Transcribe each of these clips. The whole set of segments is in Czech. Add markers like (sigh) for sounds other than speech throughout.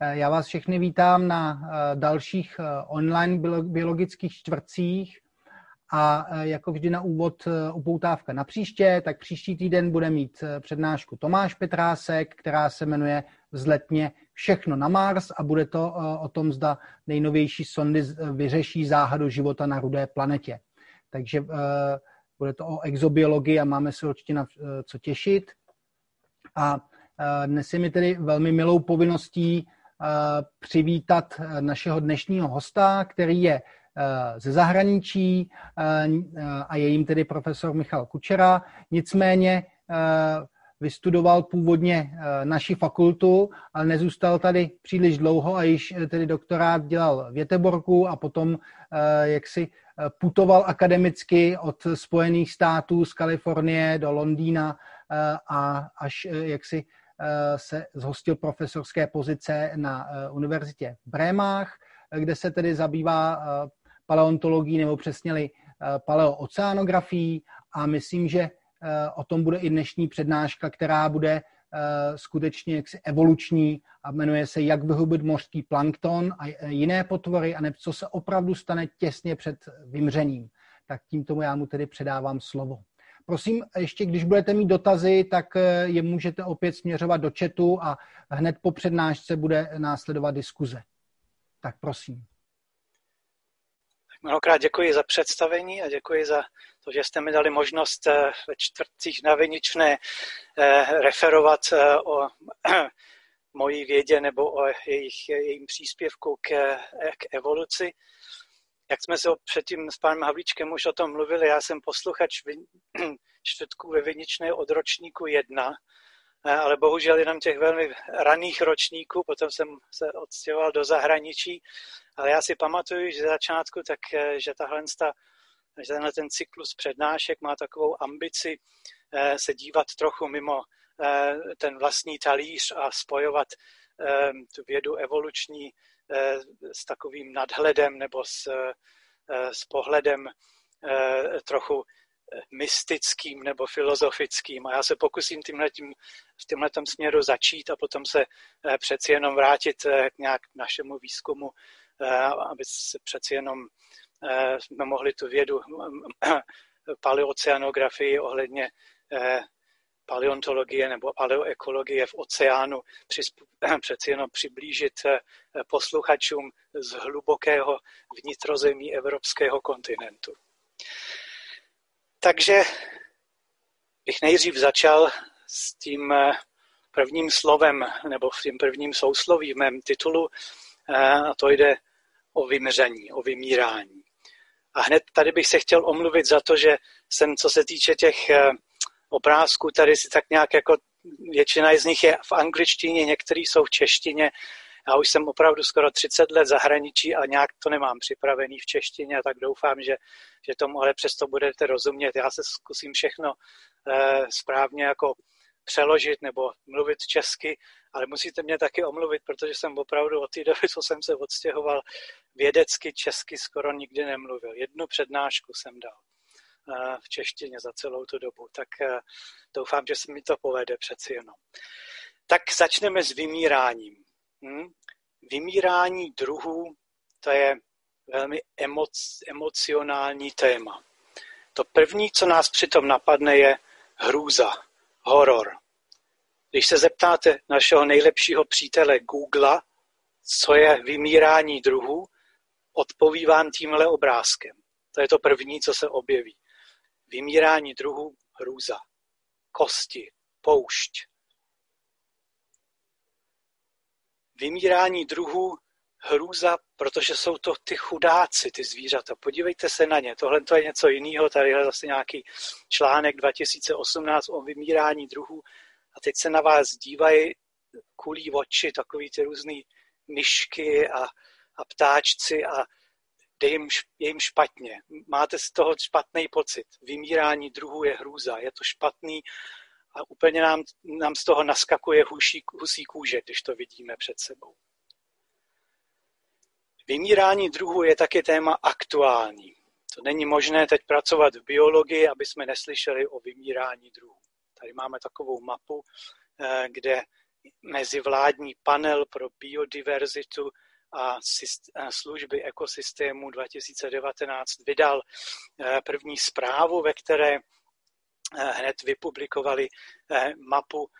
Já vás všechny vítám na dalších online biologických čtvrtcích a jako vždy na úvod upoutávka na příště, tak příští týden bude mít přednášku Tomáš Petrásek, která se jmenuje Vzletně všechno na Mars a bude to o tom, zda nejnovější sondy vyřeší záhadu života na rudé planetě. Takže bude to o exobiologii a máme se určitě na co těšit. A dnes je mi tedy velmi milou povinností přivítat našeho dnešního hosta, který je ze zahraničí a je jim tedy profesor Michal Kučera. Nicméně vystudoval původně naši fakultu, ale nezůstal tady příliš dlouho a již tedy doktorát dělal v Jeteborku a potom jaksi putoval akademicky od Spojených států z Kalifornie do Londýna a až jaksi Eh, se zhostil profesorské pozice na eh, univerzitě v Brémách, kde se tedy zabývá eh, paleontologií nebo přesněli paleooceanografií a myslím, že o tom bude i dnešní přednáška, která bude skutečně jaksi evoluční a jmenuje se Jak vyhubit mořský plankton a jiné potvory a co se opravdu stane těsně před vymřením. Tak tímto já mu tedy předávám slovo. Prosím, ještě když budete mít dotazy, tak eh, je můžete opět směřovat do chatu a hned po přednášce bude následovat diskuze. Tak prosím. Mnohokrát děkuji za představení a děkuji za to, že jste mi dali možnost eh, ve čtvrtcích na Viničné eh, referovat o (clears throat) mojí vědě nebo o jejich, jejím příspěvku k, k evoluci jak jsme se předtím s panem Havlíčkem už o tom mluvili, já jsem posluchač (clears throat) čtvrtků ve Viničné od ročníku jedna, eh, ale bohužel jenom těch velmi raných ročníků, potom jsem se odstěhoval do zahraničí, ale já si pamatuju, že začátku, tak, eh, že tahle že tenhle ten cyklus přednášek má takovou ambici eh, se dívat trochu mimo ten vlastní talíř a spojovat tu vědu evoluční s takovým nadhledem nebo s, eh, s pohledem eh, trochu mystickým nebo filozofickým. A já se pokusím tímhletím, v tomhle směru začít a potom se přeci jenom vrátit k nějak našemu výzkumu, aby se přeci jenom jsme mohli tu vědu (clears throat) paleoceanografii ohledně paleontologie nebo paleoekologie v oceánu (clears throat) přeci jenom přiblížit eh, posluchačům z hlubokého vnitrozemí evropského kontinentu. Takže bych nejdřív začal s tím eh, prvním slovem nebo s tím prvním sousloví v mém titulu eh, a to jde o vymření, o vymírání. A hned tady bych se chtěl omluvit za to, že jsem, co se týče těch obrázků tady si tak nějak jako většina z nich je v angličtině, některý jsou v češtině. Já už jsem opravdu skoro 30 let zahraničí a nějak to nemám připravený v češtině, tak doufám, že, že tomu ale přesto budete rozumět. Já se zkusím všechno eh, správně jako přeložit nebo mluvit česky, ale musíte mě taky omluvit, protože jsem opravdu od té doby, co jsem se odstěhoval, vědecky česky skoro nikdy nemluvil. Jednu přednášku jsem dal v češtině za celou tu dobu. Tak doufám, že se mi to povede přeci jenom. Tak začneme s vymíráním. Hm? Vymírání druhů, to je velmi emoc, emocionální téma. To první, co nás přitom napadne, je hrůza, horor. Když se zeptáte našeho nejlepšího přítele Google, co je vymírání druhů, odpoví vám tímhle obrázkem. To je to první, co se objeví. Vymírání druhů hrůza. Kosti, poušť. Vymírání druhů hrůza, protože jsou to ty chudáci, ty zvířata. Podívejte se na ně. Tohle to je něco jiného. Tady je zase nějaký článek 2018 o vymírání druhů. A teď se na vás dívají kulí oči, takový ty různý myšky a, a ptáčci a je jim, je jim špatně. Máte z toho špatný pocit. Vymírání druhů je hrůza, je to špatný a úplně nám, nám z toho naskakuje husí, husí kůže, když to vidíme před sebou. Vymírání druhů je taky téma aktuální. To není možné teď pracovat v biologii, aby jsme neslyšeli o vymírání druhů. Tady máme takovou mapu, eh, kde mezivládní panel pro biodiverzitu a služby ekosystému 2019 vydal první zprávu, ve které hned vypublikovali mapu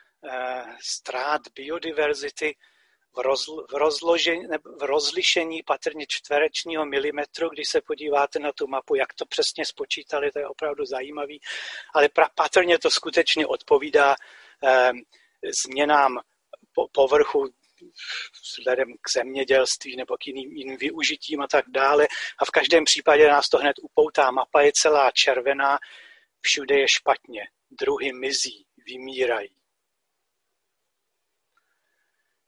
ztrát biodiverzity v, rozl, v, rozložení, v rozlišení patrně čtverečního milimetru, když se podíváte na tu mapu, jak to přesně spočítali, to je opravdu zajímavý, ale pra, patrně to skutečně odpovídá eh, změnám po, povrchu vzhledem k zemědělství nebo k jiným, jiným využitím a tak dále. A v každém případě nás to hned upoutá. Mapa je celá červená, všude je špatně. Druhy mizí, vymírají.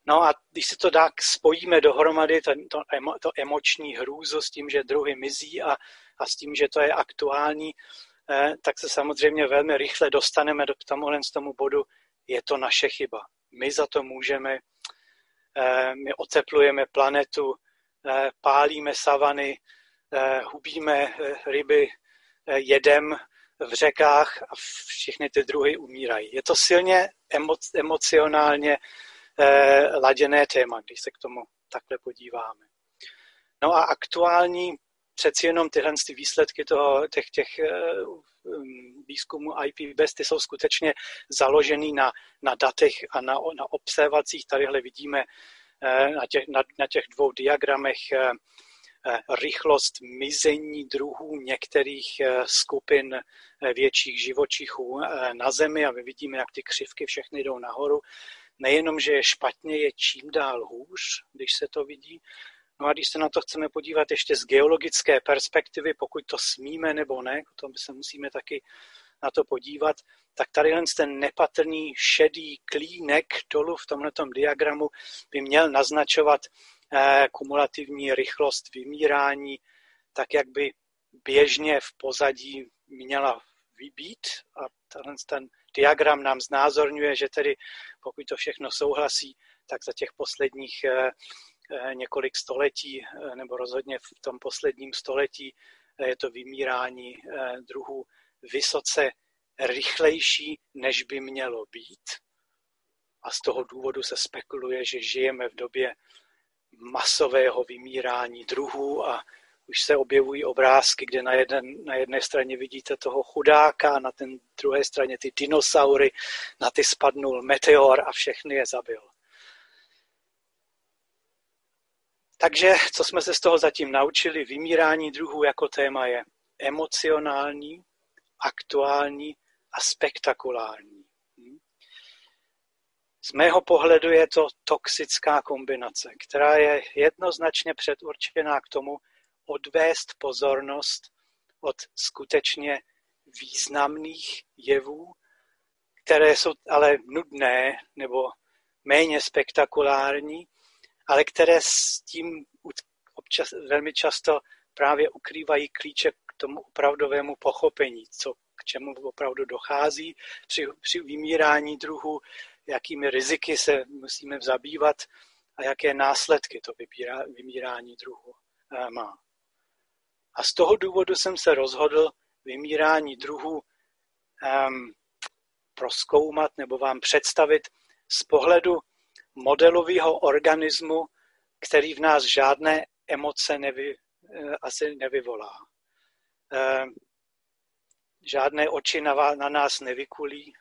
No a když se to tak spojíme dohromady, to, to, emo, to emoční hrůzo s tím, že druhy mizí a, a s tím, že to je aktuální, eh, tak se samozřejmě velmi rychle dostaneme do tomuhle z tomu bodu, je to naše chyba. My za to můžeme, my oteplujeme planetu, eh, pálíme savany, eh, hubíme eh, ryby, eh, jedem v řekách a všechny ty druhy umírají. Je to silně emo, emocionálně Eh, laděné téma, když se k tomu takhle podíváme. No a aktuální přeci jenom tyhle ty výsledky toho, těch, těch eh, um, výzkumů IPBES, ty jsou skutečně založený na, na datech a na, na observacích. Tadyhle vidíme eh, na těch, na, na těch dvou diagramech rychlost mizení druhů některých skupin větších živočichů na Zemi a my vidíme, jak ty křivky všechny jdou nahoru nejenom, že je špatně, je čím dál hůř, když se to vidí. No a když se na to chceme podívat ještě z geologické perspektivy, pokud to smíme nebo ne, o tom se musíme taky na to podívat, tak tady ten nepatrný šedý klínek dolu v tomto diagramu by měl naznačovat eh, kumulativní rychlost vymírání, tak jak by běžně v pozadí měla vybít. A tenhle ten diagram nám znázorňuje, že tedy pokud to všechno souhlasí, tak za těch posledních eh, několik století, eh, nebo rozhodně v tom posledním století, je to vymírání druhů vysoce rychlejší, než by mělo být. A z toho důvodu se spekuluje, že žijeme v době masového vymírání druhů a už se objevují obrázky, kde na, jeden, na jedné straně vidíte toho chudáka na té druhé straně ty dinosaury, na ty spadnul meteor a všechny je zabil. Takže, co jsme se z toho zatím naučili, vymírání druhů jako téma je emocionální, aktuální a spektakulární. Z mého pohledu je to toxická kombinace, která je jednoznačně předurčená k tomu, odvést pozornost od skutečně významných jevů, které jsou ale nudné nebo méně spektakulární, ale které s tím občas, velmi často právě ukrývají klíče k tomu opravdovému pochopení, co, k čemu opravdu dochází při, při vymírání druhů, jakými riziky se musíme zabývat a jaké následky to vybírá, vymírání druhů eh, má. A z toho důvodu jsem se rozhodl vymírání druhů um, proskoumat nebo vám představit z pohledu modelového organismu, který v nás žádné emoce nevy, eh, asi nevyvolá. Um, žádné oči na, na nás nevykulí.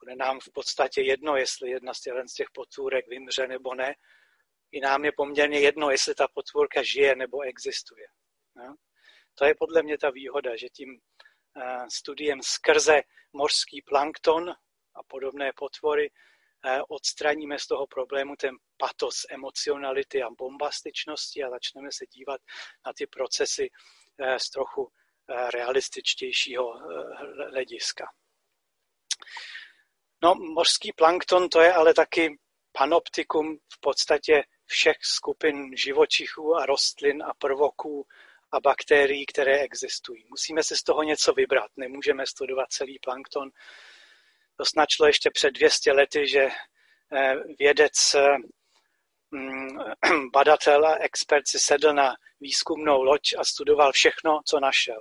Bude nám v podstatě jedno, jestli jedna z těch, potvůrek vymře nebo ne. I nám je poměrně jedno, jestli ta potvůrka žije nebo existuje. No? To je podle mě ta výhoda, že tím eh, studiem skrze mořský plankton a podobné potvory eh, odstraníme z toho problému ten patos emocionality a bombastičnosti a začneme se dívat na ty procesy eh, z trochu realističtějšího hlediska. No, mořský plankton to je ale taky panoptikum v podstatě všech skupin živočichů a rostlin a prvoků a bakterií, které existují. Musíme si z toho něco vybrat, nemůžeme studovat celý plankton. To snačilo ještě před 200 lety, že eh, vědec, mm, (clears throat) badatel a expert si sedl na výzkumnou loď a studoval všechno, co našel.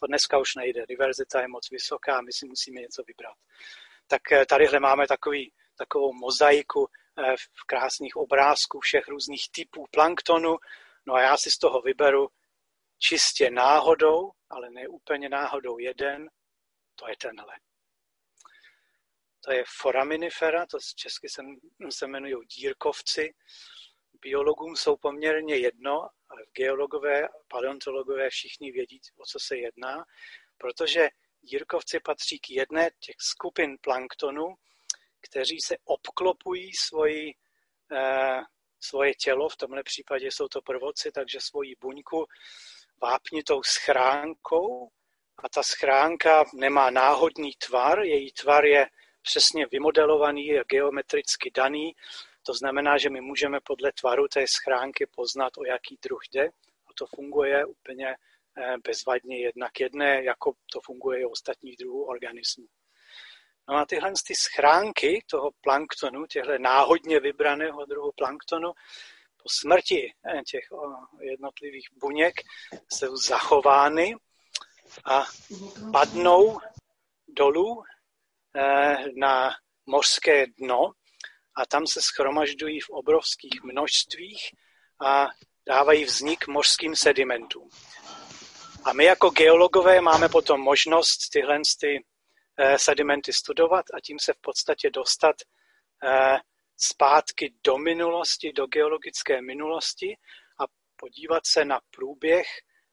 To dneska už nejde, diverzita je moc vysoká, my si musíme něco vybrat. Tak eh, tadyhle máme takový takovou mozaiku v krásných obrázků všech různých typů planktonu. No a já si z toho vyberu čistě náhodou, ale ne úplně náhodou jeden, to je tenhle. To je foraminifera, to z česky se, se jmenují dírkovci. Biologům jsou poměrně jedno, ale geologové, paleontologové všichni vědí, o co se jedná, protože dírkovci patří k jedné těch skupin planktonu, kteří se obklopují svoji, eh, svoje tělo, v tomhle případě jsou to prvoci, takže svoji buňku vápnitou schránkou a ta schránka nemá náhodný tvar, její tvar je přesně vymodelovaný, je geometricky daný, to znamená, že my můžeme podle tvaru té schránky poznat, o jaký druh jde a to funguje úplně eh, bezvadně jednak jedné, jako to funguje i u ostatních druhů organismů. No a tyhle ty schránky toho planktonu, těchto náhodně vybraného druhu planktonu, po smrti eh, těch jednotlivých buněk jsou zachovány a padnou dolů na mořské dno a tam se schromažďují v obrovských množstvích a dávají vznik mořským sedimentům. A my jako geologové máme potom možnost tyhle ty eh, sedimenty studovat a tím se v podstatě dostat zpátky do minulosti, do geologické minulosti a podívat se na průběh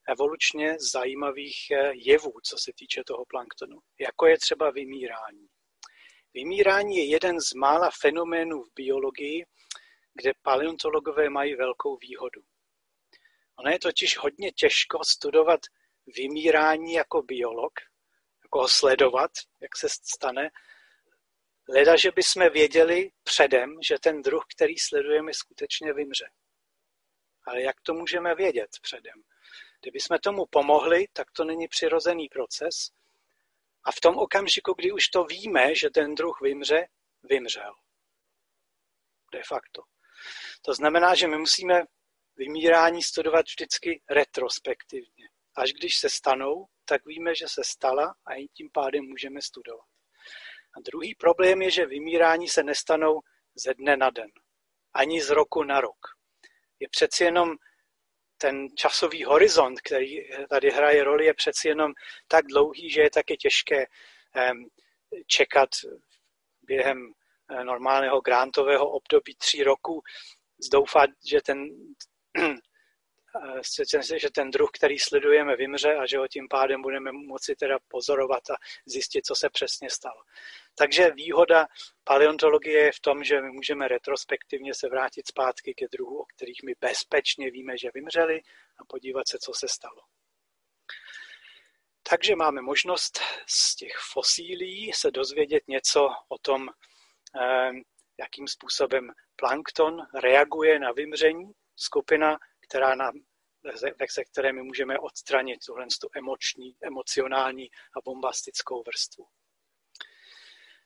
evolučně zajímavých eh, jevů, co se týče toho planktonu, jako je třeba vymírání. Vymírání je jeden z mála fenoménů v biologii, kde paleontologové mají velkou výhodu. Ono je totiž hodně těžko studovat vymírání jako biolog, jako ho sledovat, jak se stane, Leda, že bychom věděli předem, že ten druh, který sledujeme, skutečně vymře. Ale jak to můžeme vědět předem? Kdybychom tomu pomohli, tak to není přirozený proces. A v tom okamžiku, kdy už to víme, že ten druh vymře, vymřel. De facto. To znamená, že my musíme vymírání studovat vždycky retrospektivně. Až když se stanou, tak víme, že se stala a i tím pádem můžeme studovat. A druhý problém je, že vymírání se nestanou ze dne na den, ani z roku na rok. Je přeci jenom ten časový horizont, který tady hraje roli, je přeci jenom tak dlouhý, že je taky těžké čekat během eh, normálního grantového období tří roku, zdoufat, že ten že ten druh, který sledujeme, vymře a že ho tím pádem budeme moci teda pozorovat a zjistit, co se přesně stalo. Takže výhoda paleontologie je v tom, že my můžeme retrospektivně se vrátit zpátky ke druhu, o kterých my bezpečně víme, že vymřeli a podívat se, co se stalo. Takže máme možnost z těch fosílí se dozvědět něco o tom, eh, jakým způsobem plankton reaguje na vymření. Skupina která nám, ze které my můžeme odstranit tuhle tu emoční, emocionální a bombastickou vrstvu.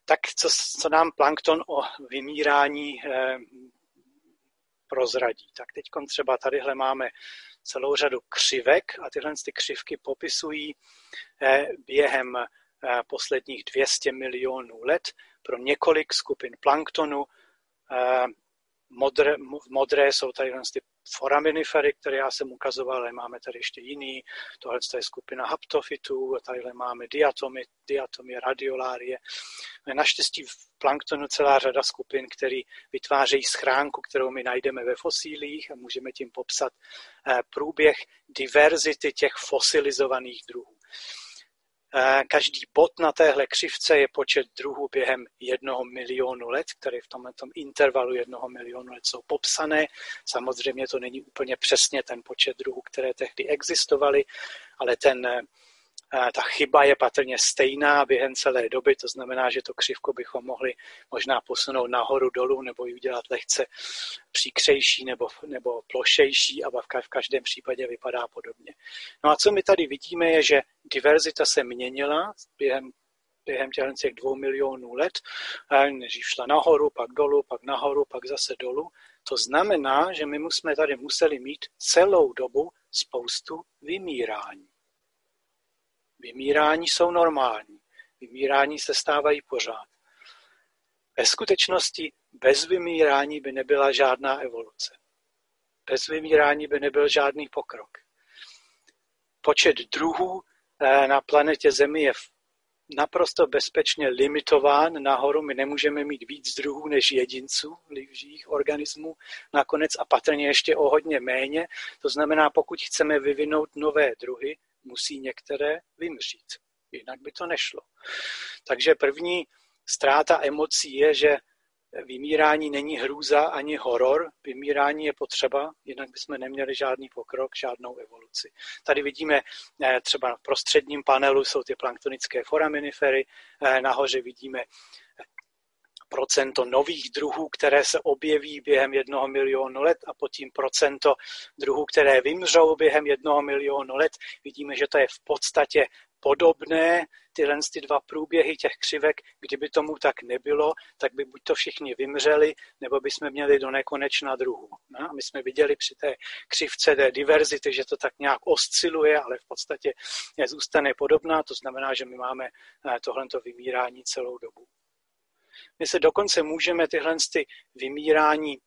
Tak co, co nám plankton o vymírání eh, prozradí. Tak teď třeba tadyhle máme celou řadu křivek a tyhle ty křivky popisují eh, během eh, posledních 200 milionů let pro několik skupin planktonu. Modré, modré jsou tady ty foraminifery, které já jsem ukazoval, ale máme tady ještě jiný. Tohle je skupina haptofitů, tady máme diatomy, diatomy, radiolárie. Naštěstí v planktonu celá řada skupin, které vytvářejí schránku, kterou my najdeme ve fosílích a můžeme tím popsat eh, průběh diverzity těch fosilizovaných druhů. Každý bod na téhle křivce je počet druhů během jednoho milionu let, které v tomto intervalu jednoho milionu let jsou popsané. Samozřejmě to není úplně přesně ten počet druhů, které tehdy existovaly, ale ten ta chyba je patrně stejná během celé doby, to znamená, že to křivku bychom mohli možná posunout nahoru, dolů nebo ji udělat lehce příkřejší nebo, nebo plošejší a v každém případě vypadá podobně. No a co my tady vidíme je, že diverzita se měnila během během těch dvou milionů let, než šla nahoru, pak dolů, pak nahoru, pak zase dolů. To znamená, že my jsme tady museli mít celou dobu spoustu vymírání. Vymírání jsou normální. Vymírání se stávají pořád. Ve skutečnosti bez vymírání by nebyla žádná evoluce. Bez vymírání by nebyl žádný pokrok. Počet druhů eh, na planetě Zemi je naprosto bezpečně limitován nahoru. My nemůžeme mít víc druhů než jedinců živých organismů nakonec a patrně ještě o hodně méně. To znamená, pokud chceme vyvinout nové druhy, musí některé vymřít. Jinak by to nešlo. Takže první ztráta emocí je, že Vymírání není hrůza ani horor, vymírání je potřeba, jinak bychom neměli žádný pokrok, žádnou evoluci. Tady vidíme eh, třeba v prostředním panelu jsou ty planktonické foraminifery, eh, nahoře vidíme procento nových druhů, které se objeví během jednoho milionu let a pod tím procento druhů, které vymřou během jednoho milionu let. Vidíme, že to je v podstatě podobné tyhle ty dva průběhy těch křivek, kdyby tomu tak nebylo, tak by buď to všichni vymřeli, nebo by jsme měli do nekonečna druhů. No, a my jsme viděli při té křivce té diverzity, že to tak nějak osciluje, ale v podstatě zůstane podobná, to znamená, že my máme eh, tohleto vymírání celou dobu. My se dokonce můžeme tyhle ty vymírání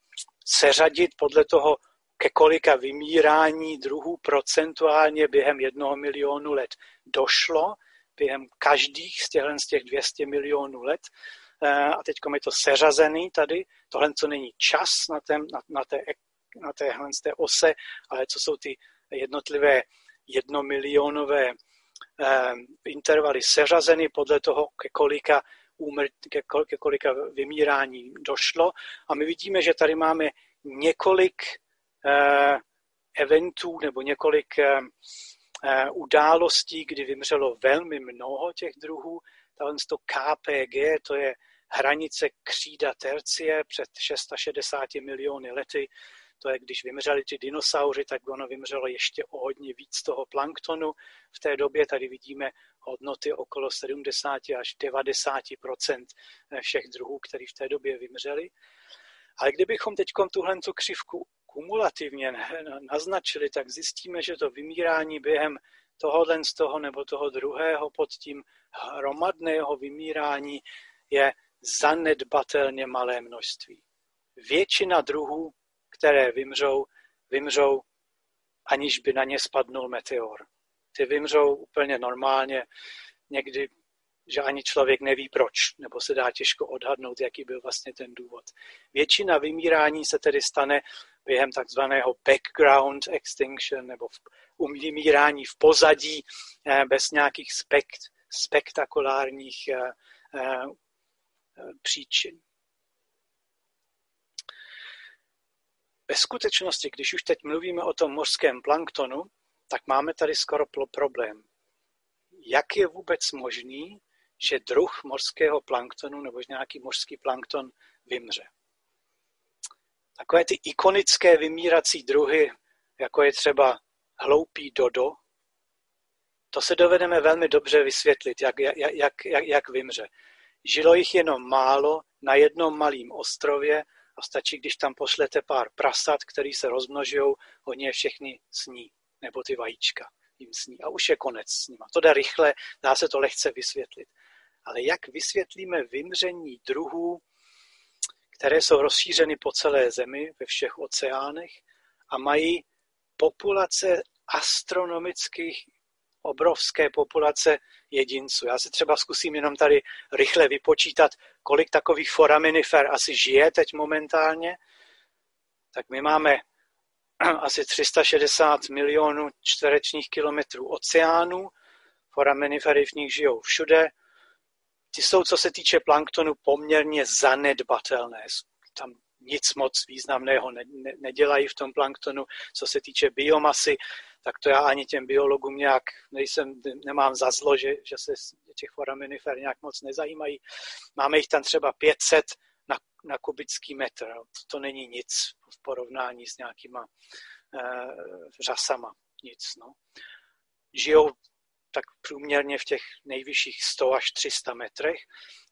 seřadit podle toho, ke kolika vymírání druhů procentuálně během jednoho milionu let došlo, během každých z těchto z těch 200 milionů let. Eh, a teď je to seřazený tady. Tohle, co není čas na, tém, na, na, té, na téhle z té ose, ale co jsou ty jednotlivé jednomilionové eh, intervaly seřazeny podle toho, ke kolika úmrt, ke, ke kolika vymírání došlo. A my vidíme, že tady máme několik Eh, eventů nebo několik eh, eh, událostí, kdy vymřelo velmi mnoho těch druhů. Tohle to KPG, to je hranice křída tercie před 660 miliony lety. To je, když vymřeli ty dinosauři, tak ono vymřelo ještě o hodně víc toho planktonu. V té době tady vidíme hodnoty okolo 70 až 90% všech druhů, které v té době vymřeli. Ale kdybychom teď tuhle křivku kumulativně naznačili, tak zjistíme, že to vymírání během tohohle z toho nebo toho druhého pod tím hromadného vymírání je zanedbatelně malé množství. Většina druhů, které vymřou, vymřou, aniž by na ně spadnul meteor. Ty vymřou úplně normálně, někdy že ani člověk neví proč, nebo se dá těžko odhadnout, jaký byl vlastně ten důvod. Většina vymírání se tedy stane během takzvaného background extinction nebo v vymírání v pozadí eh, bez nějakých spekt, spektakulárních eh, eh, příčin. Ve skutečnosti, když už teď mluvíme o tom mořském planktonu, tak máme tady skoro problém. Jak je vůbec možný, že druh mořského planktonu nebo nějaký mořský plankton vymře. Takové ty ikonické vymírací druhy, jako je třeba hloupý dodo, to se dovedeme velmi dobře vysvětlit, jak, jak, jak, jak, jak vymře. Žilo jich jenom málo na jednom malém ostrově a stačí, když tam pošlete pár prasat, který se rozmnožují, oni je všechny sní, nebo ty vajíčka jim sní. A už je konec s nima. To jde rychle, dá se to lehce vysvětlit ale jak vysvětlíme vymření druhů, které jsou rozšířeny po celé zemi, ve všech oceánech a mají populace astronomických obrovské populace jedinců. Já si třeba zkusím jenom tady rychle vypočítat, kolik takových foraminifer asi žije teď momentálně. Tak my máme (clears throat) asi 360 milionů čtverečních kilometrů oceánů. Nich žijou všude ty jsou, co se týče planktonu, poměrně zanedbatelné. Tam nic moc významného ne, ne, nedělají v tom planktonu. Co se týče biomasy, tak to já ani těm biologům nějak nejsem, nemám za zlo, že, že se těch foraminifer nějak moc nezajímají. Máme jich tam třeba 500 na, na kubický metr. To, není nic v porovnání s nějakýma uh, řasama. Nic. No. Žijou tak průměrně v těch nejvyšších 100 až 300 metrech.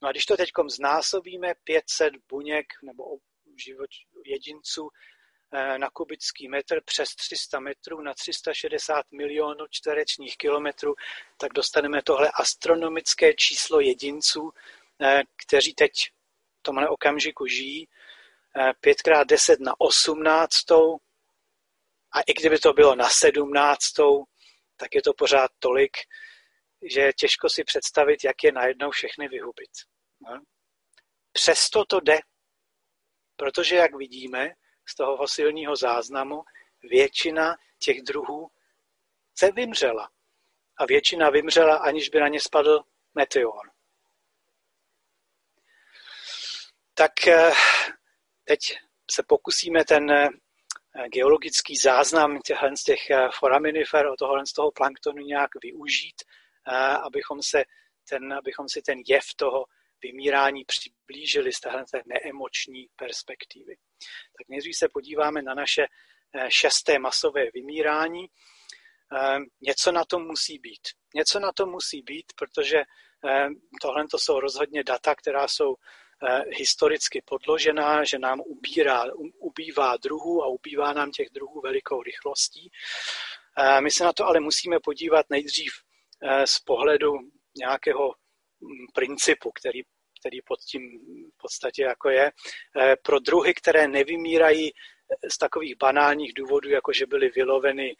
No a když to teď znásobíme 500 buněk nebo život jedinců eh, na kubický metr přes 300 metrů na 360 milionů čtverečních kilometrů, tak dostaneme tohle astronomické číslo jedinců, eh, kteří teď tomhle okamžiku žijí, 5x10 na 18. A i kdyby to bylo na 17. tak je to pořád tolik, že je těžko si představit, jak je najednou všechny vyhubit. No. Přesto to jde, protože jak vidíme z toho fosilního záznamu, většina těch druhů se vymřela. A většina vymřela, aniž by na ně spadl meteor. Tak eh, teď se pokusíme ten eh, geologický záznam těchhle z těch eh, foraminifer, od tohohle z toho planktonu nějak využít, abychom, se ten, abychom si ten jev toho vymírání přiblížili z téhle neemoční perspektivy. Tak nejdřív se podíváme na naše šesté masové vymírání. Něco na tom musí být. Něco na tom musí být, protože tohle to jsou rozhodně data, která jsou historicky podložená, že nám ubírá, ubývá druhů a ubývá nám těch druhů velikou rychlostí. Eh, my se na to ale musíme podívat nejdřív eh, z pohledu nějakého mm, principu, který, který pod tím v podstatě jako je. Pro druhy, které nevymírají z takových banálních důvodů, jako že byly vyloveny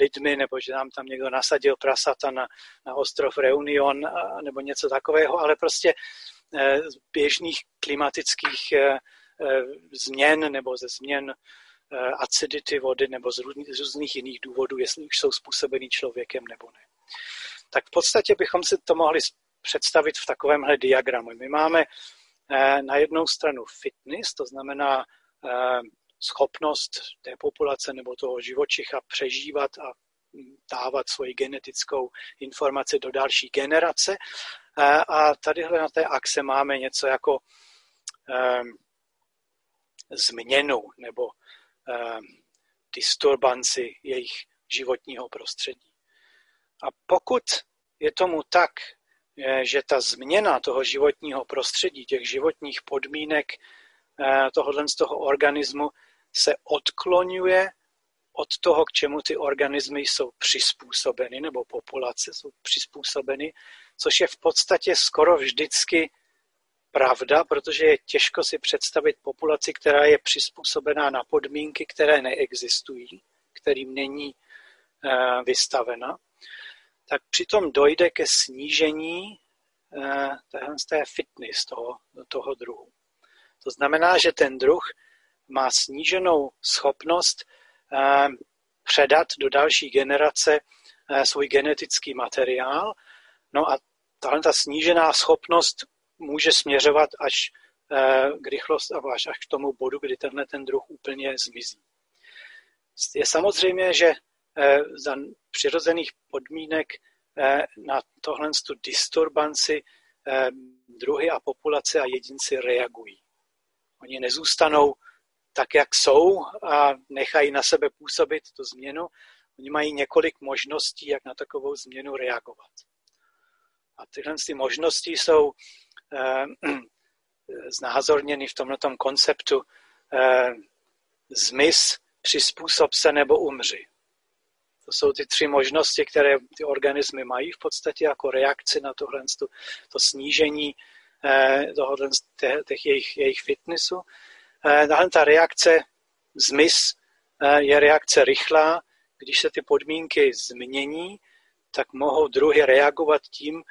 lidmi, nebo že nám tam někdo nasadil prasata na, na ostrov Reunion, nebo něco takového, ale prostě eh, z běžných klimatických eh, eh, změn nebo ze změn acidity vody nebo z různých jiných důvodů, jestli už jsou způsobený člověkem nebo ne. Tak v podstatě bychom si to mohli představit v takovémhle diagramu. My máme na jednou stranu fitness, to znamená schopnost té populace nebo toho živočicha přežívat a dávat svoji genetickou informaci do další generace. A tadyhle na té axe máme něco jako um, změnu nebo um, disturbanci jejich životního prostředí. A pokud je tomu tak, že ta změna toho životního prostředí, těch životních podmínek eh, tohohle z toho organismu se odklonuje od toho, k čemu ty organismy jsou přizpůsobeny, nebo populace jsou přizpůsobeny, což je v podstatě skoro vždycky pravda, protože je těžko si představit populaci, která je přizpůsobená na podmínky, které neexistují, kterým není uh, vystavena, tak přitom dojde ke snížení uh, té fitness toho, toho druhu. To znamená, že ten druh má sníženou schopnost eh, předat do další generace eh, svůj genetický materiál. No a tahle ta snížená schopnost může směřovat až eh, k rychlost, až, až k tomu bodu, kdy tenhle ten druh úplně zmizí. Je samozřejmě, že za přirozených podmínek na tohle tu disturbanci druhy a populace a jedinci reagují. Oni nezůstanou tak, jak jsou a nechají na sebe působit tu změnu, oni mají několik možností, jak na takovou změnu reagovat. A tyhle ty možnosti jsou eh, (clears throat) znázorněny v tomto konceptu eh, zmiz, přizpůsob se nebo umři. To jsou ty tři možnosti, které ty organismy mají v podstatě jako reakci na tohle to snížení eh, tohohle, těch jejich, jejich fitnessu. Eh, tahle ta reakce zmiz eh, je reakce rychlá. Když se ty podmínky změní, tak mohou druhy reagovat tím,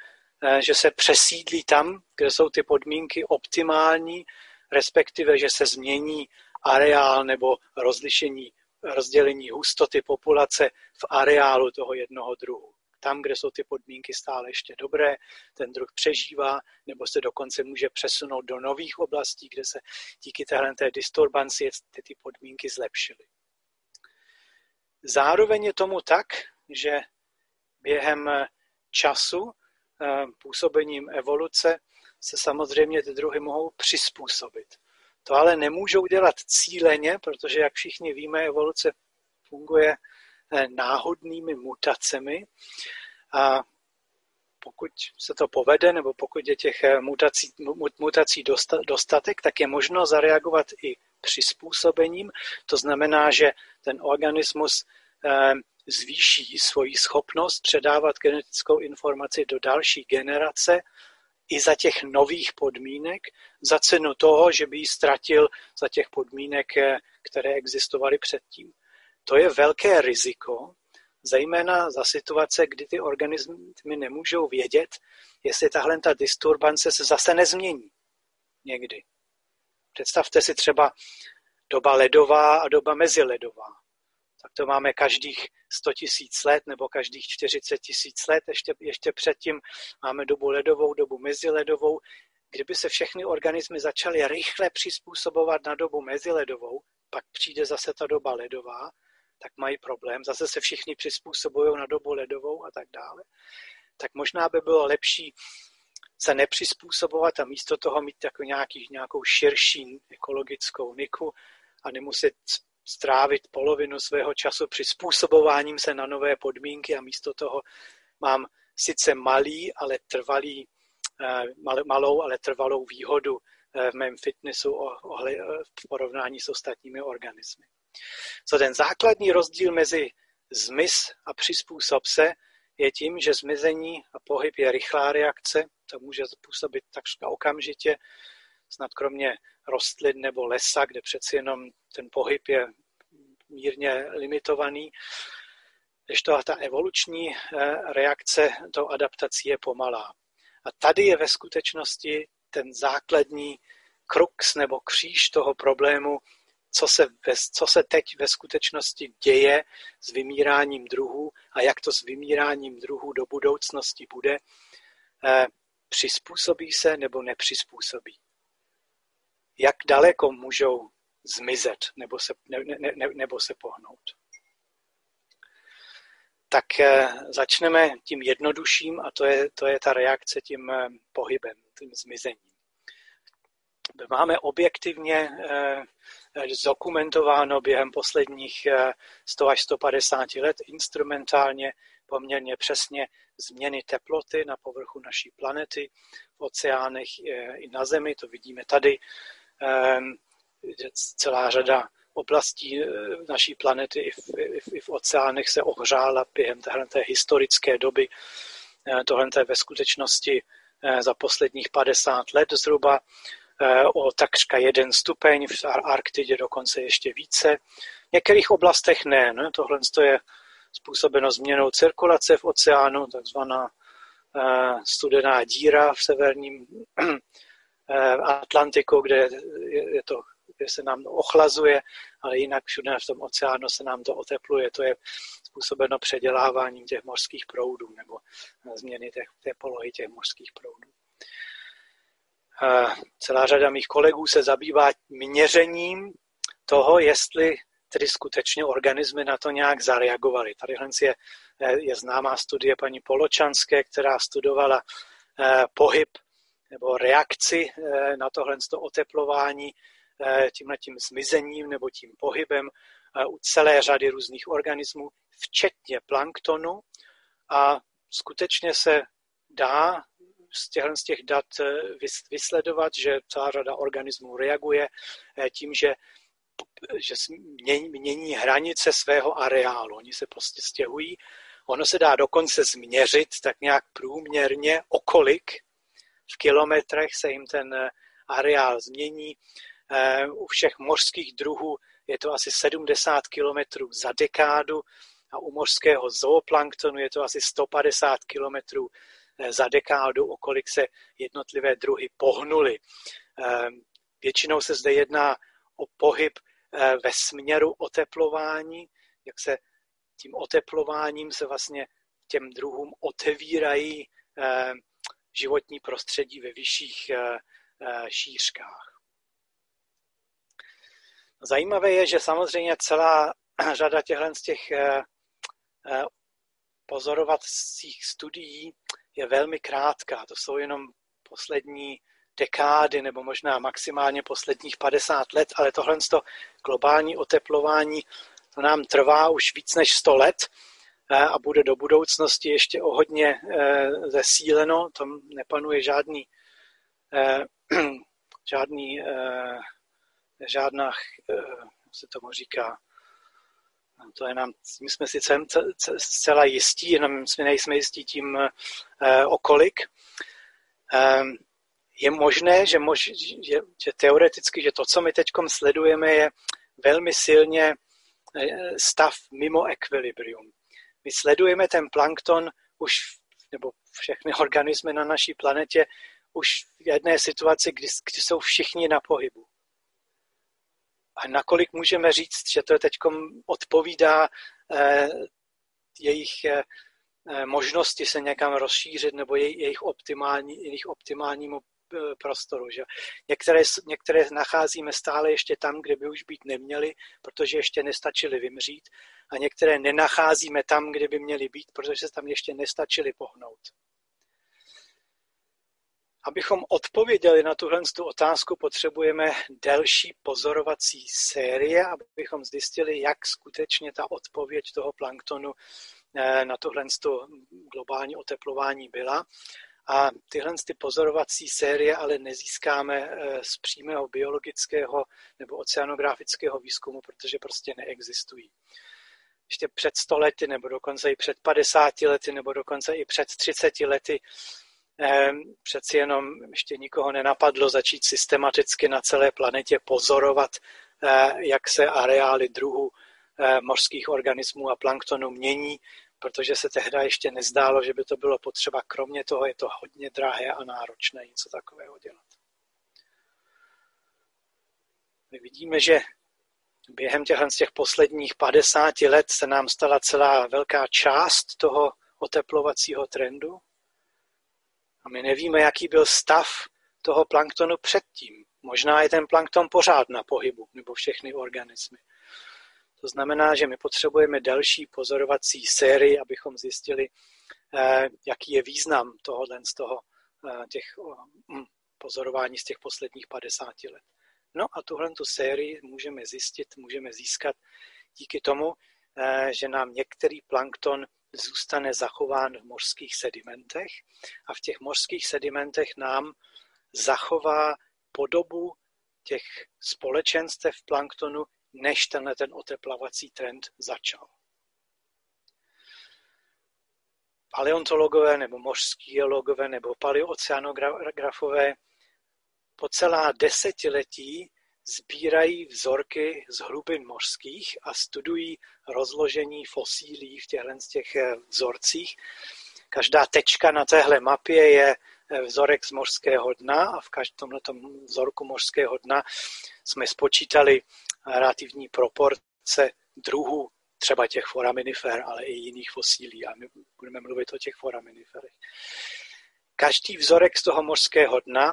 eh, že se přesídlí tam, kde jsou ty podmínky optimální, respektive, že se změní areál nebo rozlišení, rozdělení hustoty populace v areálu toho jednoho druhu tam, kde jsou ty podmínky stále ještě dobré, ten druh přežívá, nebo se dokonce může přesunout do nových oblastí, kde se díky téhle té disturbanci ty, ty podmínky zlepšily. Zároveň je tomu tak, že během času eh, působením evoluce se samozřejmě ty druhy mohou přizpůsobit. To ale nemůžou dělat cíleně, protože, jak všichni víme, evoluce funguje náhodnými mutacemi. A pokud se to povede, nebo pokud je těch eh, mutací, mutací dostatek, tak je možno zareagovat i přizpůsobením. To znamená, že ten organismus eh, zvýší svoji schopnost předávat genetickou informaci do další generace i za těch nových podmínek, za cenu toho, že by ji ztratil za těch podmínek, které existovaly předtím. To je velké riziko, zejména za situace, kdy ty organismy nemůžou vědět, jestli tahle ta disturbance se zase nezmění někdy. Představte si třeba doba ledová a doba meziledová. Tak to máme každých 100 tisíc let nebo každých 40 tisíc let. Ještě, ještě předtím máme dobu ledovou, dobu meziledovou. Kdyby se všechny organismy začaly rychle přizpůsobovat na dobu meziledovou, pak přijde zase ta doba ledová, tak mají problém. Zase se všichni přizpůsobují na dobu ledovou a tak dále. Tak možná by bylo lepší se nepřizpůsobovat a místo toho mít jako nějaký, nějakou širší ekologickou niku a nemuset strávit polovinu svého času přizpůsobováním se na nové podmínky a místo toho mám sice malý, ale trvalý, eh, malou, ale trvalou výhodu eh, v mém fitnessu v porovnání s ostatními organismy. Co ten základní rozdíl mezi zmys a přizpůsob se je tím, že zmizení a pohyb je rychlá reakce, to může působit takřka okamžitě, snad kromě rostlin nebo lesa, kde přeci jenom ten pohyb je mírně limitovaný, když to ta evoluční eh, reakce do adaptací je pomalá. A tady je ve skutečnosti ten základní krux nebo kříž toho problému, co se, ve, co se teď ve skutečnosti děje s vymíráním druhů a jak to s vymíráním druhů do budoucnosti bude, eh, přizpůsobí se nebo nepřizpůsobí. Jak daleko můžou zmizet nebo se, ne, ne, ne, nebo se pohnout. Tak eh, začneme tím jednodušším a to je, to je ta reakce tím eh, pohybem, tím zmizením. Máme objektivně zdokumentováno během posledních 100 až 150 let instrumentálně poměrně přesně změny teploty na povrchu naší planety, v oceánech i na Zemi, to vidíme tady celá řada oblastí eh, naší planety i v, i i v oceánech se ohřála během téhle historické doby. Eh, tohle je ve skutečnosti eh, za posledních 50 let zhruba o takřka jeden stupeň, v Arktidě dokonce ještě více. V některých oblastech ne. ne? Tohle je způsobeno změnou cirkulace v oceánu, takzvaná studená díra v severním Atlantiku, kde je to kde se nám ochlazuje, ale jinak všude v tom oceánu se nám to otepluje. To je způsobeno předěláváním těch mořských proudů nebo změny těch, té polohy těch mořských proudů. Celá řada mých kolegů se zabývá měřením toho, jestli tedy skutečně organismy na to nějak zareagovaly. Tady je, je známá studie paní Poločanské, která studovala eh, pohyb nebo reakci eh, na tohle oteplování Eh, tímhletím zmizením nebo tím pohybem u celé řady různých organismů, včetně planktonu a skutečně se dá z těch, z těch dat eh, vysledovat, že celá řada organismů reaguje tím, že, že mění, hranice svého areálu. Oni se prostě stěhují. Ono se dá dokonce změřit tak nějak průměrně, okolik v kilometrech se jim ten areál změní. Eh, u všech mořských druhů je to asi 70 km za dekádu a u mořského zooplanktonu je to asi 150 km eh, za dekádu, o kolik se jednotlivé druhy pohnuly. Eh, většinou se zde jedná o pohyb ve směru oteplování, jak se tím oteplováním se vlastně těm druhům otevírají životní prostředí ve vyšších šířkách. Zajímavé je, že samozřejmě celá (clears throat) řada těchto z těch eh, eh, pozorovacích studií je velmi krátká. To jsou jenom poslední dekády nebo možná maximálně posledních 50 let, ale tohle globální oteplování to nám trvá už víc než 100 let eh, a bude do budoucnosti ještě o hodně zesíleno. Tam nepanuje žádný, (clears throat) žádný žádná, eh, se tomu říká, to je nám, my jsme si zcela jistí, jenom jsme nejsme jistí tím eh, okolik. Ehm, je možné, že, mož, že, že teoreticky, že to, co my teď sledujeme, je velmi silně eh, stav mimo ekvilibrium. My sledujeme ten plankton už, nebo všechny (laughs) organismy na naší planetě už v jedné situaci, kdy, kdy jsou všichni na pohybu. A nakolik můžeme říct, že to teď odpovídá eh, jejich eh, možnosti se někam rozšířit nebo jej, jejich, optimální, jejich optimálnímu eh, prostoru. Že? Některé, některé nacházíme stále ještě tam, kde by už být neměli, protože ještě nestačili vymřít a některé nenacházíme tam, kde by měly být, protože se tam ještě nestačili pohnout. Abychom odpověděli na tuhle tu otázku, potřebujeme delší pozorovací série, abychom zjistili, jak skutečně ta odpověď toho planktonu eh, na tohle globální oteplování byla. A tyhle ty pozorovací série ale nezískáme eh, z přímého biologického nebo oceanografického výzkumu, protože prostě neexistují. Ještě před 100 lety, nebo dokonce i před 50 lety, nebo dokonce i před 30 lety přeci jenom ještě nikoho nenapadlo začít systematicky na celé planetě pozorovat, eh, jak se areály druhů eh, mořských organismů a planktonu mění, protože se tehdy ještě nezdálo, že by to bylo potřeba. Kromě toho je to hodně drahé a náročné něco takového dělat. My vidíme, že během těch, z těch posledních 50 let se nám stala celá velká část toho oteplovacího trendu. A my nevíme, jaký byl stav toho planktonu předtím. Možná je ten plankton pořád na pohybu, nebo všechny organismy. To znamená, že my potřebujeme další pozorovací sérii, abychom zjistili, eh, jaký je význam tohohle z toho, eh, těch hm, pozorování z těch posledních 50 let. No a tuhle tu sérii můžeme zjistit, můžeme získat díky tomu, eh, že nám některý plankton zůstane zachován v mořských sedimentech a v těch mořských sedimentech nám zachová podobu těch společenstev planktonu, než tenhle ten oteplavací trend začal. Paleontologové nebo mořský geologové nebo paleooceanografové po celá desetiletí sbírají vzorky z hlubin mořských a studují rozložení fosílí v těchto těch eh, vzorcích. Každá tečka na téhle mapě je eh, vzorek z mořského dna a v každém vzorku mořského dna jsme spočítali relativní proporce druhů třeba těch foraminifer, ale i jiných fosílí. A my budeme mluvit o těch foraminiferech. Každý vzorek z toho mořského dna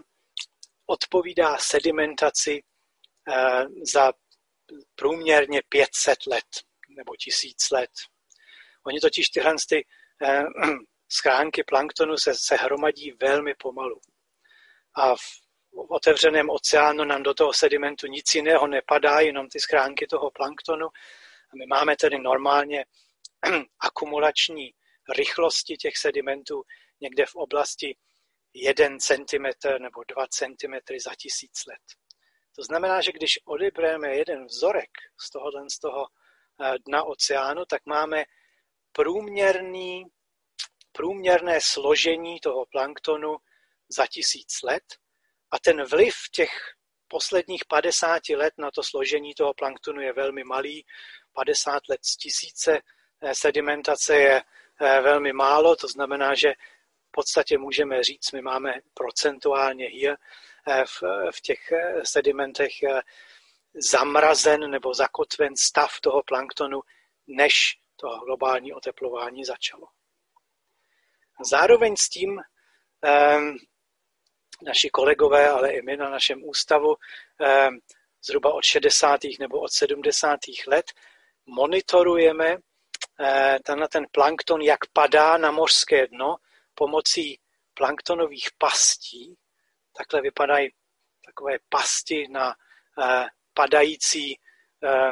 odpovídá sedimentaci za průměrně 500 let nebo tisíc let. Oni totiž tyhle ty eh, (clears throat) schránky planktonu se, se hromadí velmi pomalu. A v otevřeném oceánu nám do toho sedimentu nic jiného nepadá, jenom ty schránky toho planktonu. A my máme tedy normálně (clears throat) akumulační rychlosti těch sedimentů někde v oblasti 1 cm nebo 2 cm za tisíc let. To znamená, že když odebereme jeden vzorek z tohohle z toho eh, dna oceánu, tak máme průměrný, průměrné složení toho planktonu za tisíc let a ten vliv těch posledních 50 let na to složení toho planktonu je velmi malý. 50 let z tisíce eh, sedimentace je eh, velmi málo, to znamená, že v podstatě můžeme říct, my máme procentuálně hier v, v těch eh, sedimentech eh, zamrazen nebo zakotven stav toho planktonu, než to globální oteplování začalo. Zároveň s tím naši kolegové, ale i my na našem ústavu zhruba od 60. nebo od 70. let monitorujeme tenhle ten plankton, jak padá na mořské dno pomocí planktonových pastí, Takhle vypadají takové pasti na eh, padající eh,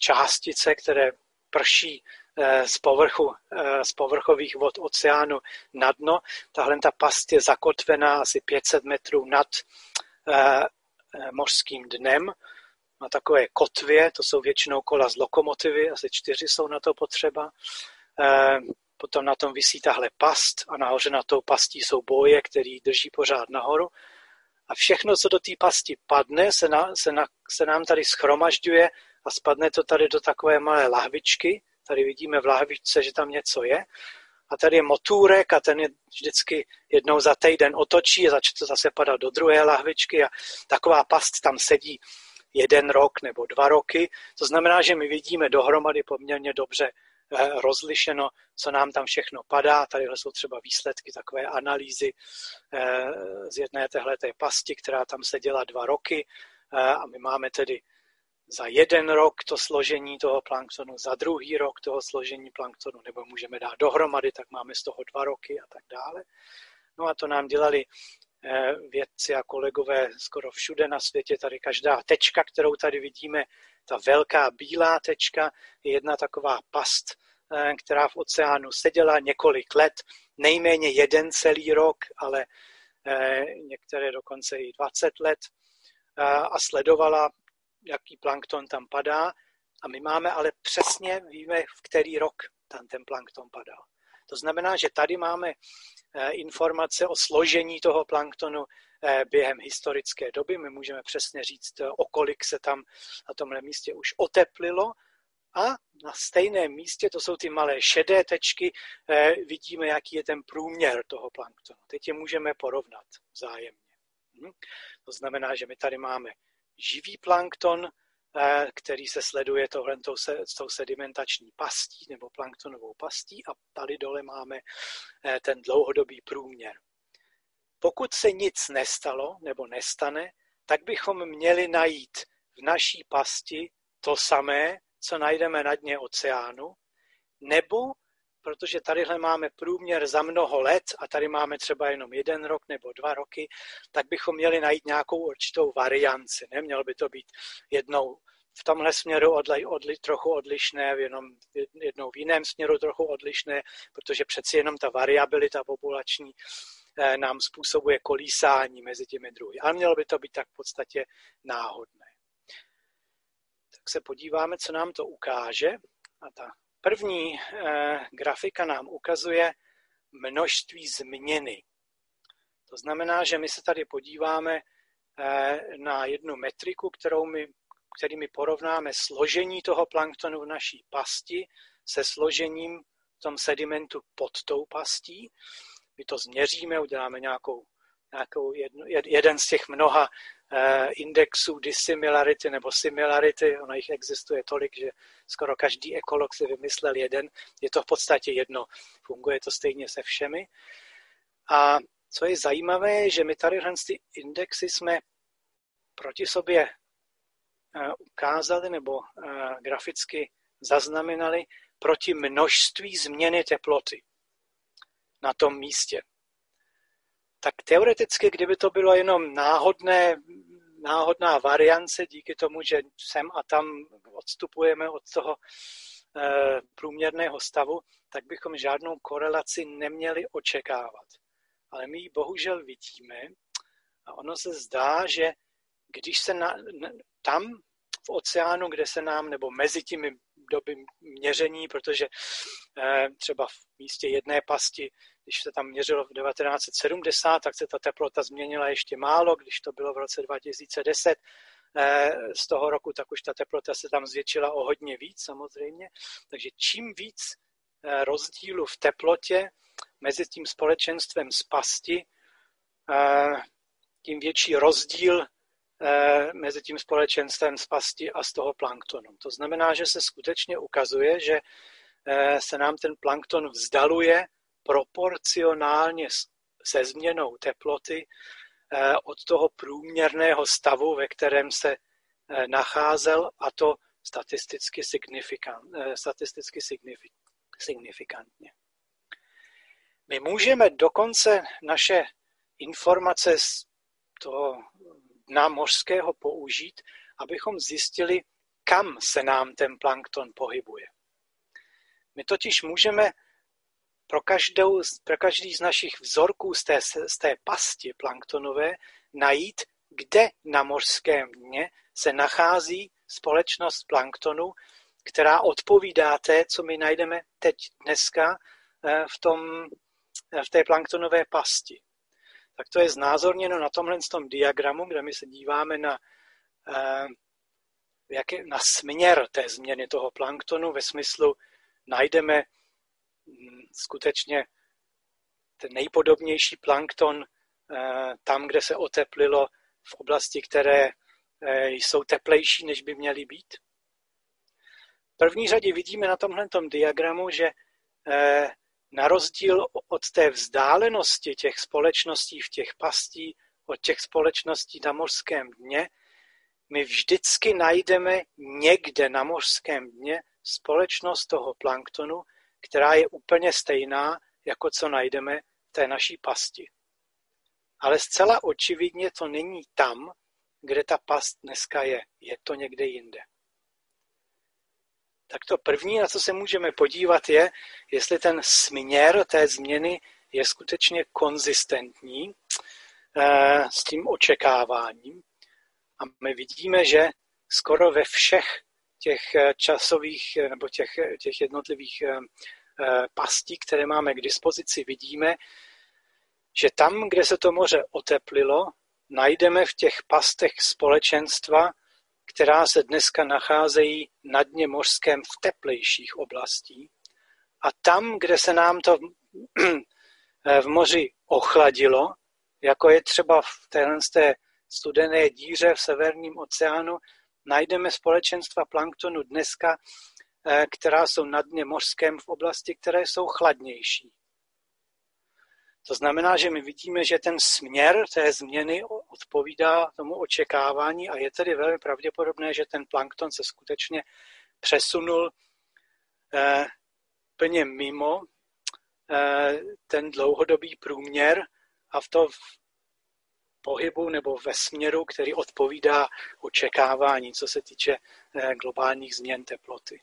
částice, které prší eh, z, povrchu, z povrchových vod oceánu na dno. Tahle ta past je zakotvená asi 500 metrů nad mořským dnem. Má takové kotvě, to jsou většinou kola z lokomotivy, asi čtyři jsou na to potřeba. Potom na tom visí tahle past a nahoře na tou pastí jsou boje, který drží pořád nahoru. A všechno, co do té pasti padne, se, na, se, na, se nám tady schromažďuje a spadne to tady do takové malé lahvičky. Tady vidíme v lahvičce, že tam něco je. A tady je motůrek a ten je vždycky jednou za týden otočí a začne to zase padat do druhé lahvičky a taková past tam sedí jeden rok nebo dva roky. To znamená, že my vidíme dohromady poměrně dobře rozlišeno, co nám tam všechno padá. Tady jsou třeba výsledky takové analýzy eh, z jedné téhleté pasti, která tam seděla dva roky eh, a my máme tedy za jeden rok to složení toho planktonu, za druhý rok toho složení planktonu, nebo můžeme dát dohromady, tak máme z toho dva roky a tak dále. No a to nám dělali eh, vědci a kolegové skoro všude na světě. Tady každá tečka, kterou tady vidíme, ta velká bílá tečka, je jedna taková past, eh, která v oceánu seděla několik let, nejméně jeden celý rok, ale eh, některé dokonce i 20 let a sledovala jaký plankton tam padá a my máme ale přesně, víme, v který rok tam ten plankton padal. To znamená, že tady máme eh, informace o složení toho planktonu eh, během historické doby. My můžeme přesně říct, eh, o kolik se tam na tomhle místě už oteplilo. A na stejném místě, to jsou ty malé šedé tečky, vidíme, jaký je ten průměr toho planktonu. Teď je můžeme porovnat vzájemně. Hm? To znamená, že my tady máme živý plankton, eh, který se sleduje tohle s tou sedimentační pastí nebo planktonovou pastí a tady dole máme eh, ten dlouhodobý průměr. Pokud se nic nestalo nebo nestane, tak bychom měli najít v naší pasti to samé, co najdeme na dně oceánu, nebo protože tadyhle máme průměr za mnoho let a tady máme třeba jenom jeden rok nebo dva roky, tak bychom měli najít nějakou určitou varianci. Nemělo by to být jednou v tomhle směru odli, odli, trochu odlišné, jenom jednou v jiném směru trochu odlišné, protože přeci jenom ta variabilita populační nám způsobuje kolísání mezi těmi druhy. Ale mělo by to být tak v podstatě náhodné. Tak se podíváme, co nám to ukáže. A ta První eh, grafika nám ukazuje množství změny. To znamená, že my se tady podíváme eh, na jednu metriku, kterou my, kterými porovnáme složení toho planktonu v naší pasti se složením v tom sedimentu pod tou pastí. My to změříme, uděláme nějakou, nějakou jedno, jeden z těch mnoha Eh, indexů dissimilarity nebo similarity, ono jich existuje tolik, že skoro každý ekolog si vymyslel jeden. Je to v podstatě jedno, funguje to stejně se všemi. A co je zajímavé, že my tady ty indexy jsme proti sobě eh, ukázali nebo eh, graficky zaznamenali proti množství změny teploty na tom místě tak teoreticky, kdyby to bylo jenom náhodné, náhodná variance díky tomu, že sem a tam odstupujeme od toho e, průměrného stavu, tak bychom žádnou korelaci neměli očekávat. Ale my ji bohužel vidíme a ono se zdá, že když se na, tam v oceánu, kde se nám, nebo mezi těmi doby měření, protože eh, třeba v místě jedné pasti, když se tam měřilo v 1970, tak se ta teplota změnila ještě málo, když to bylo v roce 2010, eh, z toho roku, tak už ta teplota se tam zvětšila o hodně víc samozřejmě. Takže čím víc eh, rozdílu v teplotě mezi tím společenstvem z pasti, tím větší rozdíl mezi tím společenstvem z pasti a z toho planktonu. To znamená, že se skutečně ukazuje, že eh, se nám ten plankton vzdaluje proporcionálně se změnou teploty eh, od toho průměrného stavu, ve kterém se nacházel, a to statisticky, signifikant, statisticky signifikantně. My můžeme dokonce naše informace z toho dna mořského použít, abychom zjistili, kam se nám ten plankton pohybuje. My totiž můžeme pro, každou, pro každý z našich vzorků z té, z té pasti planktonové najít, kde na mořském dně se nachází společnost planktonu, která odpovídá té, co my najdeme teď dneska v, tom, v té planktonové pasti. Tak to je znázorněno na tomhle tom diagramu, kde my se díváme na, jaký, na směr té změny toho planktonu ve smyslu najdeme mm, skutečně ten nejpodobnější plankton tam, kde se oteplilo v oblasti, které jsou teplejší, než by měly být. První řadě vidíme na tomhle diagramu, že eh, na rozdíl od té vzdálenosti těch společností v těch pastí, od těch společností na mořském dně, my vždycky najdeme někde na mořském dně společnost toho planktonu, která je úplně stejná, jako co najdeme v té naší pasti. Ale zcela očividně to není tam, kde ta past dneska je. Je to někde jinde tak to první, na co se můžeme podívat, je, jestli ten směr té změny je skutečně konzistentní eh, s tím očekáváním. A my vidíme, že skoro ve všech těch eh, časových eh, nebo těch, těch jednotlivých pastí, které máme k dispozici, vidíme, že tam, kde se to moře oteplilo, najdeme v těch pastech společenstva, která se dneska nacházejí na dně mořském v teplejších oblastí. A tam, kde se nám to (clears throat) v moři ochladilo, jako je třeba v téhle té studené díře v severním oceánu, najdeme společenstva planktonu dneska, eh, která jsou na dně mořském v oblasti, které jsou chladnější. To znamená, že my vidíme, že ten směr té změny odpovídá tomu očekávání a je tedy velmi pravděpodobné, že ten plankton se skutečně přesunul eh, plně mimo eh, ten dlouhodobý průměr a v to v pohybu nebo ve směru, který odpovídá očekávání, co se týče eh, globálních změn teploty.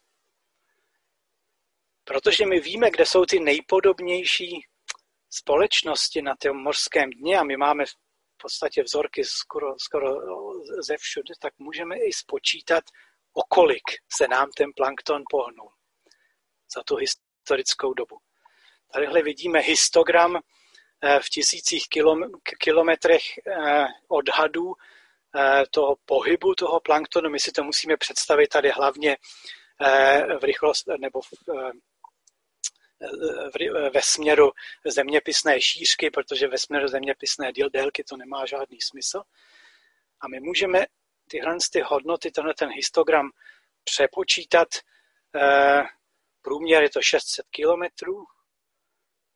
Protože my víme, kde jsou ty nejpodobnější společnosti na tom mořském dně a my máme v podstatě vzorky skoro, skoro ze všude, tak můžeme i spočítat, o kolik se nám ten plankton pohnul za tu historickou dobu. Tadyhle vidíme histogram eh, v tisících kilometrech eh, odhadů eh, toho pohybu toho planktonu. My si to musíme představit tady hlavně v rychlost nebo v ve směru zeměpisné šířky, protože ve směru zeměpisné délky to nemá žádný smysl. A my můžeme tyhle ty hodnoty, tenhle ten histogram přepočítat. Eh, průměr je to 600 kilometrů.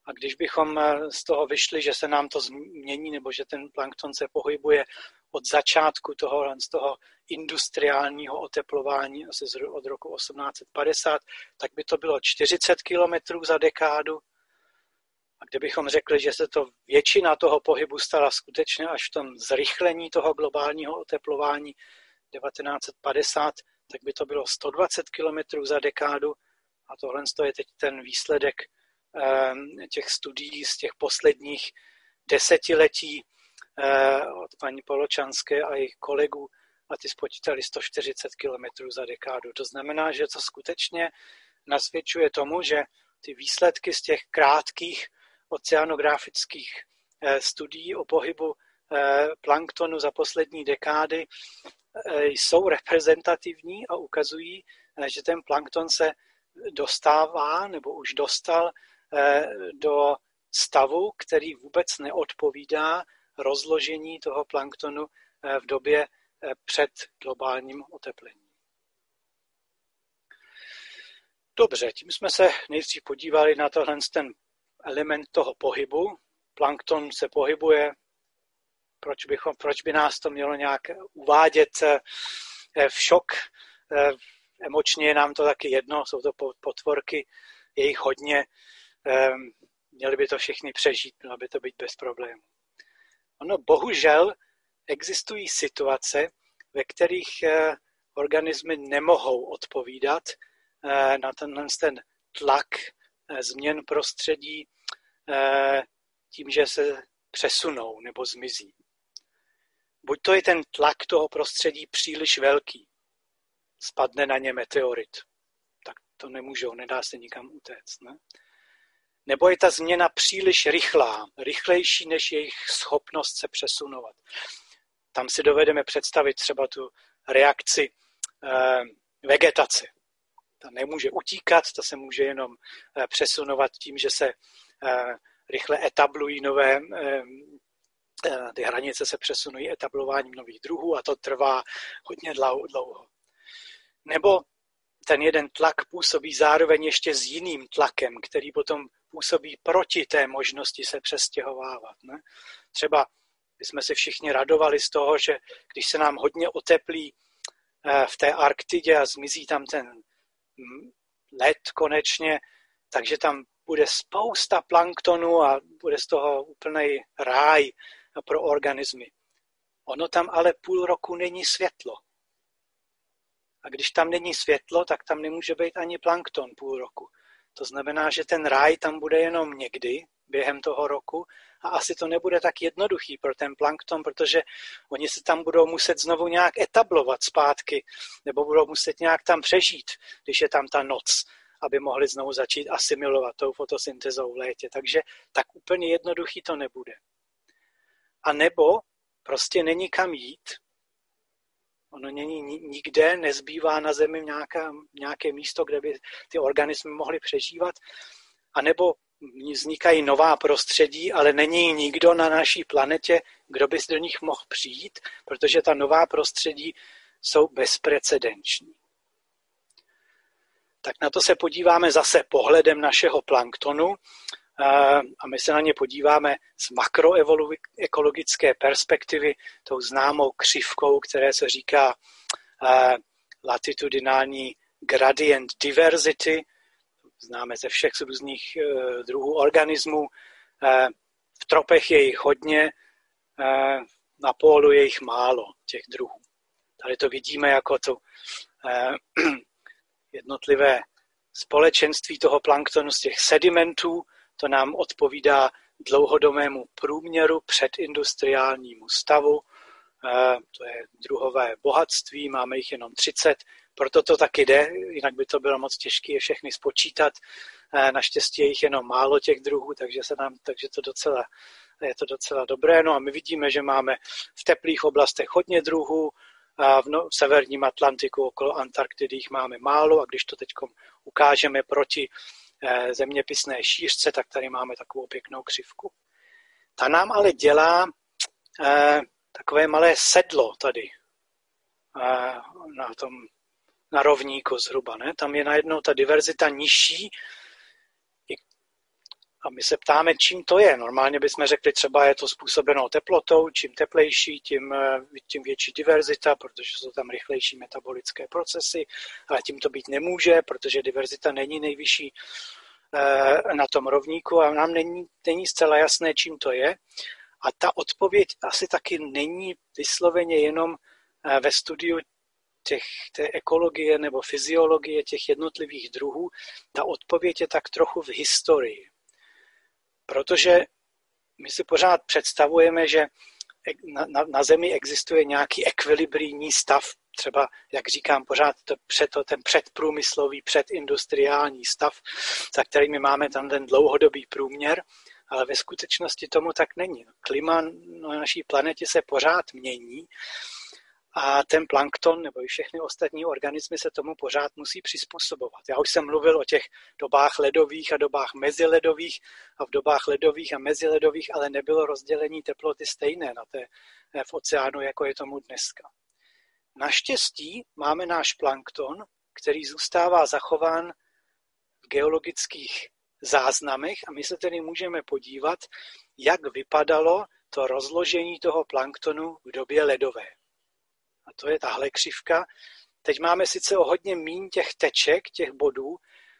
A když bychom eh, z toho vyšli, že se nám to změní, nebo že ten plankton se pohybuje od začátku toho, z toho industriálního oteplování asi od roku 1850, tak by to bylo 40 km za dekádu. A kdybychom řekli, že se to většina toho pohybu stala skutečně až v tom zrychlení toho globálního oteplování 1950, tak by to bylo 120 km za dekádu. A tohle je teď ten výsledek těch studií z těch posledních desetiletí eh, od paní Poločanské a jejich kolegů a ty spočítali 140 km za dekádu. To znamená, že to skutečně nasvědčuje tomu, že ty výsledky z těch krátkých oceanografických eh, studií o pohybu eh, planktonu za poslední dekády jsou reprezentativní a ukazují, že ten plankton se dostává nebo už dostal do stavu, který vůbec neodpovídá rozložení toho planktonu v době Eh, před globálním oteplením. Dobře, tím jsme se nejdřív podívali na tohle ten element toho pohybu. Plankton se pohybuje, proč, bychom, proč by nás to mělo nějak uvádět eh, v šok. Eh, emočně je nám to taky jedno, jsou to potvorky, je jich hodně, měli by to všichni přežít, mělo by to být bez problémů. Ono bohužel existují situace, ve kterých eh, organismy nemohou odpovídat eh, na tenhle ten tlak eh, změn prostředí tím, že se přesunou nebo zmizí. Buď to je ten tlak toho prostředí příliš velký, spadne na ně meteorit, tak to nemůžou, nedá se nikam utéct. Ne? Nebo je ta změna příliš rychlá, rychlejší než jejich schopnost se přesunovat. Tam si dovedeme představit třeba tu reakci eh, vegetace. Ta nemůže utíkat, ta se může jenom eh, přesunovat tím, že se eh, rychle etablují nové, ty hranice se přesunují etablováním nových druhů a to trvá hodně dlouho. Nebo ten jeden tlak působí zároveň ještě s jiným tlakem, který potom působí proti té možnosti se přestěhovávat. Ne? Třeba jsme si všichni radovali z toho, že když se nám hodně oteplí eh, v té Arktidě a zmizí tam ten mm, led konečně, takže tam bude spousta planktonu a bude z toho úplný ráj pro organismy. Ono tam ale půl roku není světlo. A když tam není světlo, tak tam nemůže být ani plankton půl roku. To znamená, že ten ráj tam bude jenom někdy během toho roku a asi to nebude tak jednoduchý pro ten plankton, protože oni se tam budou muset znovu nějak etablovat zpátky nebo budou muset nějak tam přežít, když je tam ta noc, aby mohli znovu začít asimilovat tou fotosyntezou v létě. Takže tak úplně jednoduchý to nebude. A nebo prostě není kam jít, Ono není nikde, nezbývá na Zemi nějaká, nějaké místo, kde by ty organismy mohly přežívat. A nebo vznikají nová prostředí, ale není nikdo na naší planetě, kdo by do nich mohl přijít, protože ta nová prostředí jsou bezprecedenční. Tak na to se podíváme zase pohledem našeho planktonu a my se na ně podíváme z makroekologické perspektivy, tou známou křivkou, které se říká latitudinální gradient diversity, známe ze všech různých e, druhů organismů. V tropech je jich hodně, na pólu je jich málo, těch druhů. Tady to vidíme jako to (clears throat) jednotlivé společenství toho planktonu z těch sedimentů, to nám odpovídá dlouhodobému průměru předindustriálnímu stavu. Eh, to je druhové bohatství, máme jich jenom 30, proto to taky jde, jinak by to bylo moc těžké je všechny spočítat. Eh, naštěstí je jich jenom málo těch druhů, takže, se nám, takže to docela, je to docela dobré. No a my vidíme, že máme v teplých oblastech hodně druhů, a v, no, v severním Atlantiku okolo Antarktidy jich máme málo a když to teď ukážeme proti zeměpisné šířce, tak tady máme takovou pěknou křivku. Ta nám ale dělá eh, takové malé sedlo tady eh, na tom na rovníku zhruba. Ne? Tam je najednou ta diverzita nižší a my se ptáme, čím to je. Normálně bychom řekli, třeba je to způsobeno teplotou, čím teplejší, tím, tím větší diverzita, protože jsou tam rychlejší metabolické procesy, ale tím to být nemůže, protože diverzita není nejvyšší eh, na tom rovníku a nám není, není zcela jasné, čím to je. A ta odpověď asi taky není vysloveně jenom eh, ve studiu těch, té ekologie nebo fyziologie těch jednotlivých druhů. Ta odpověď je tak trochu v historii. Protože my si pořád představujeme, že na, na, na Zemi existuje nějaký ekvilibrijní stav, třeba, jak říkám, pořád to před, to, ten předprůmyslový, předindustriální stav, za kterými máme tam ten dlouhodobý průměr, ale ve skutečnosti tomu tak není. Klima na naší planetě se pořád mění a ten plankton nebo i všechny ostatní organismy se tomu pořád musí přizpůsobovat. Já už jsem mluvil o těch dobách ledových a dobách meziledových a v dobách ledových a meziledových ale nebylo rozdělení teploty stejné na té, v oceánu, jako je tomu dneska. Naštěstí máme náš plankton, který zůstává zachován v geologických záznamech a my se tedy můžeme podívat, jak vypadalo to rozložení toho planktonu v době ledové a to je tahle křivka. Teď máme sice o hodně míň těch teček, těch bodů,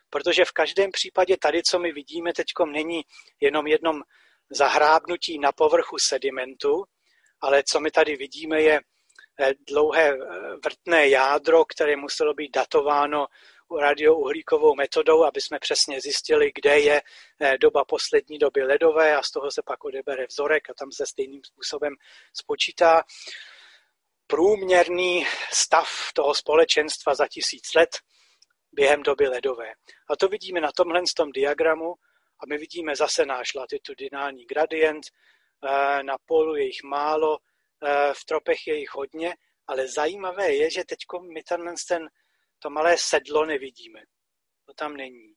protože v každém případě tady, co my vidíme teď, není jenom jednom zahrábnutí na povrchu sedimentu, ale co my tady vidíme je eh, dlouhé eh, vrtné jádro, které muselo být datováno radiouhlíkovou metodou, aby jsme přesně zjistili, kde je eh, doba poslední doby ledové a z toho se pak odebere vzorek a tam se stejným způsobem spočítá průměrný stav toho společenstva za tisíc let během doby ledové. A to vidíme na tomhle tom diagramu A my vidíme zase náš latitudinální gradient, eh, na polu je jich málo, eh, v tropech je jich hodně, ale zajímavé je, že teď my ten, ten, to malé sedlo nevidíme. To tam není.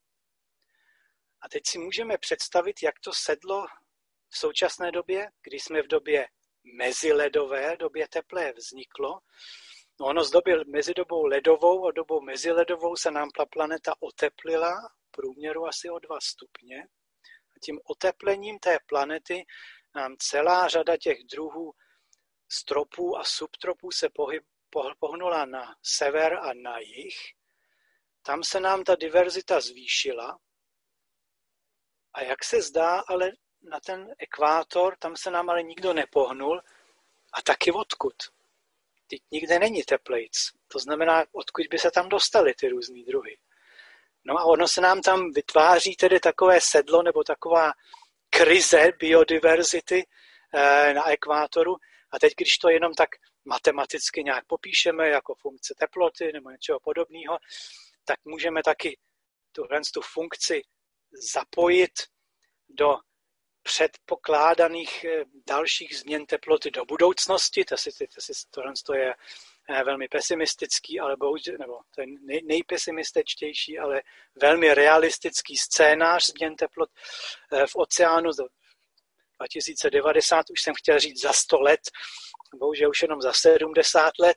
A teď si můžeme představit, jak to sedlo v současné době, kdy jsme v době meziledové, době teplé vzniklo. No ono z doby mezi dobou ledovou a dobou meziledovou se nám ta planeta oteplila průměru asi o 2 stupně. A tím oteplením té planety nám celá řada těch druhů stropů a subtropů se pohyb, pohnula na sever a na jih. Tam se nám ta diverzita zvýšila. A jak se zdá, ale na ten ekvátor, tam se nám ale nikdo nepohnul. A taky odkud? Teď nikde není teplejc. To znamená, odkud by se tam dostali ty různé druhy. No a ono se nám tam vytváří tedy takové sedlo nebo taková krize biodiverzity eh, na ekvátoru. A teď, když to jenom tak matematicky nějak popíšeme jako funkce teploty nebo něčeho podobného, tak můžeme taky tuhle tu funkci zapojit do předpokládaných eh, dalších změn teploty do budoucnosti. To, si, to, si, tohle to je eh, velmi pesimistický, ale bohužel, nebo je nej, nejpesimističtější, ale velmi realistický scénář změn teplot eh, v oceánu. 2090 už jsem chtěl říct za 100 let, bohužel už jenom za 70 let.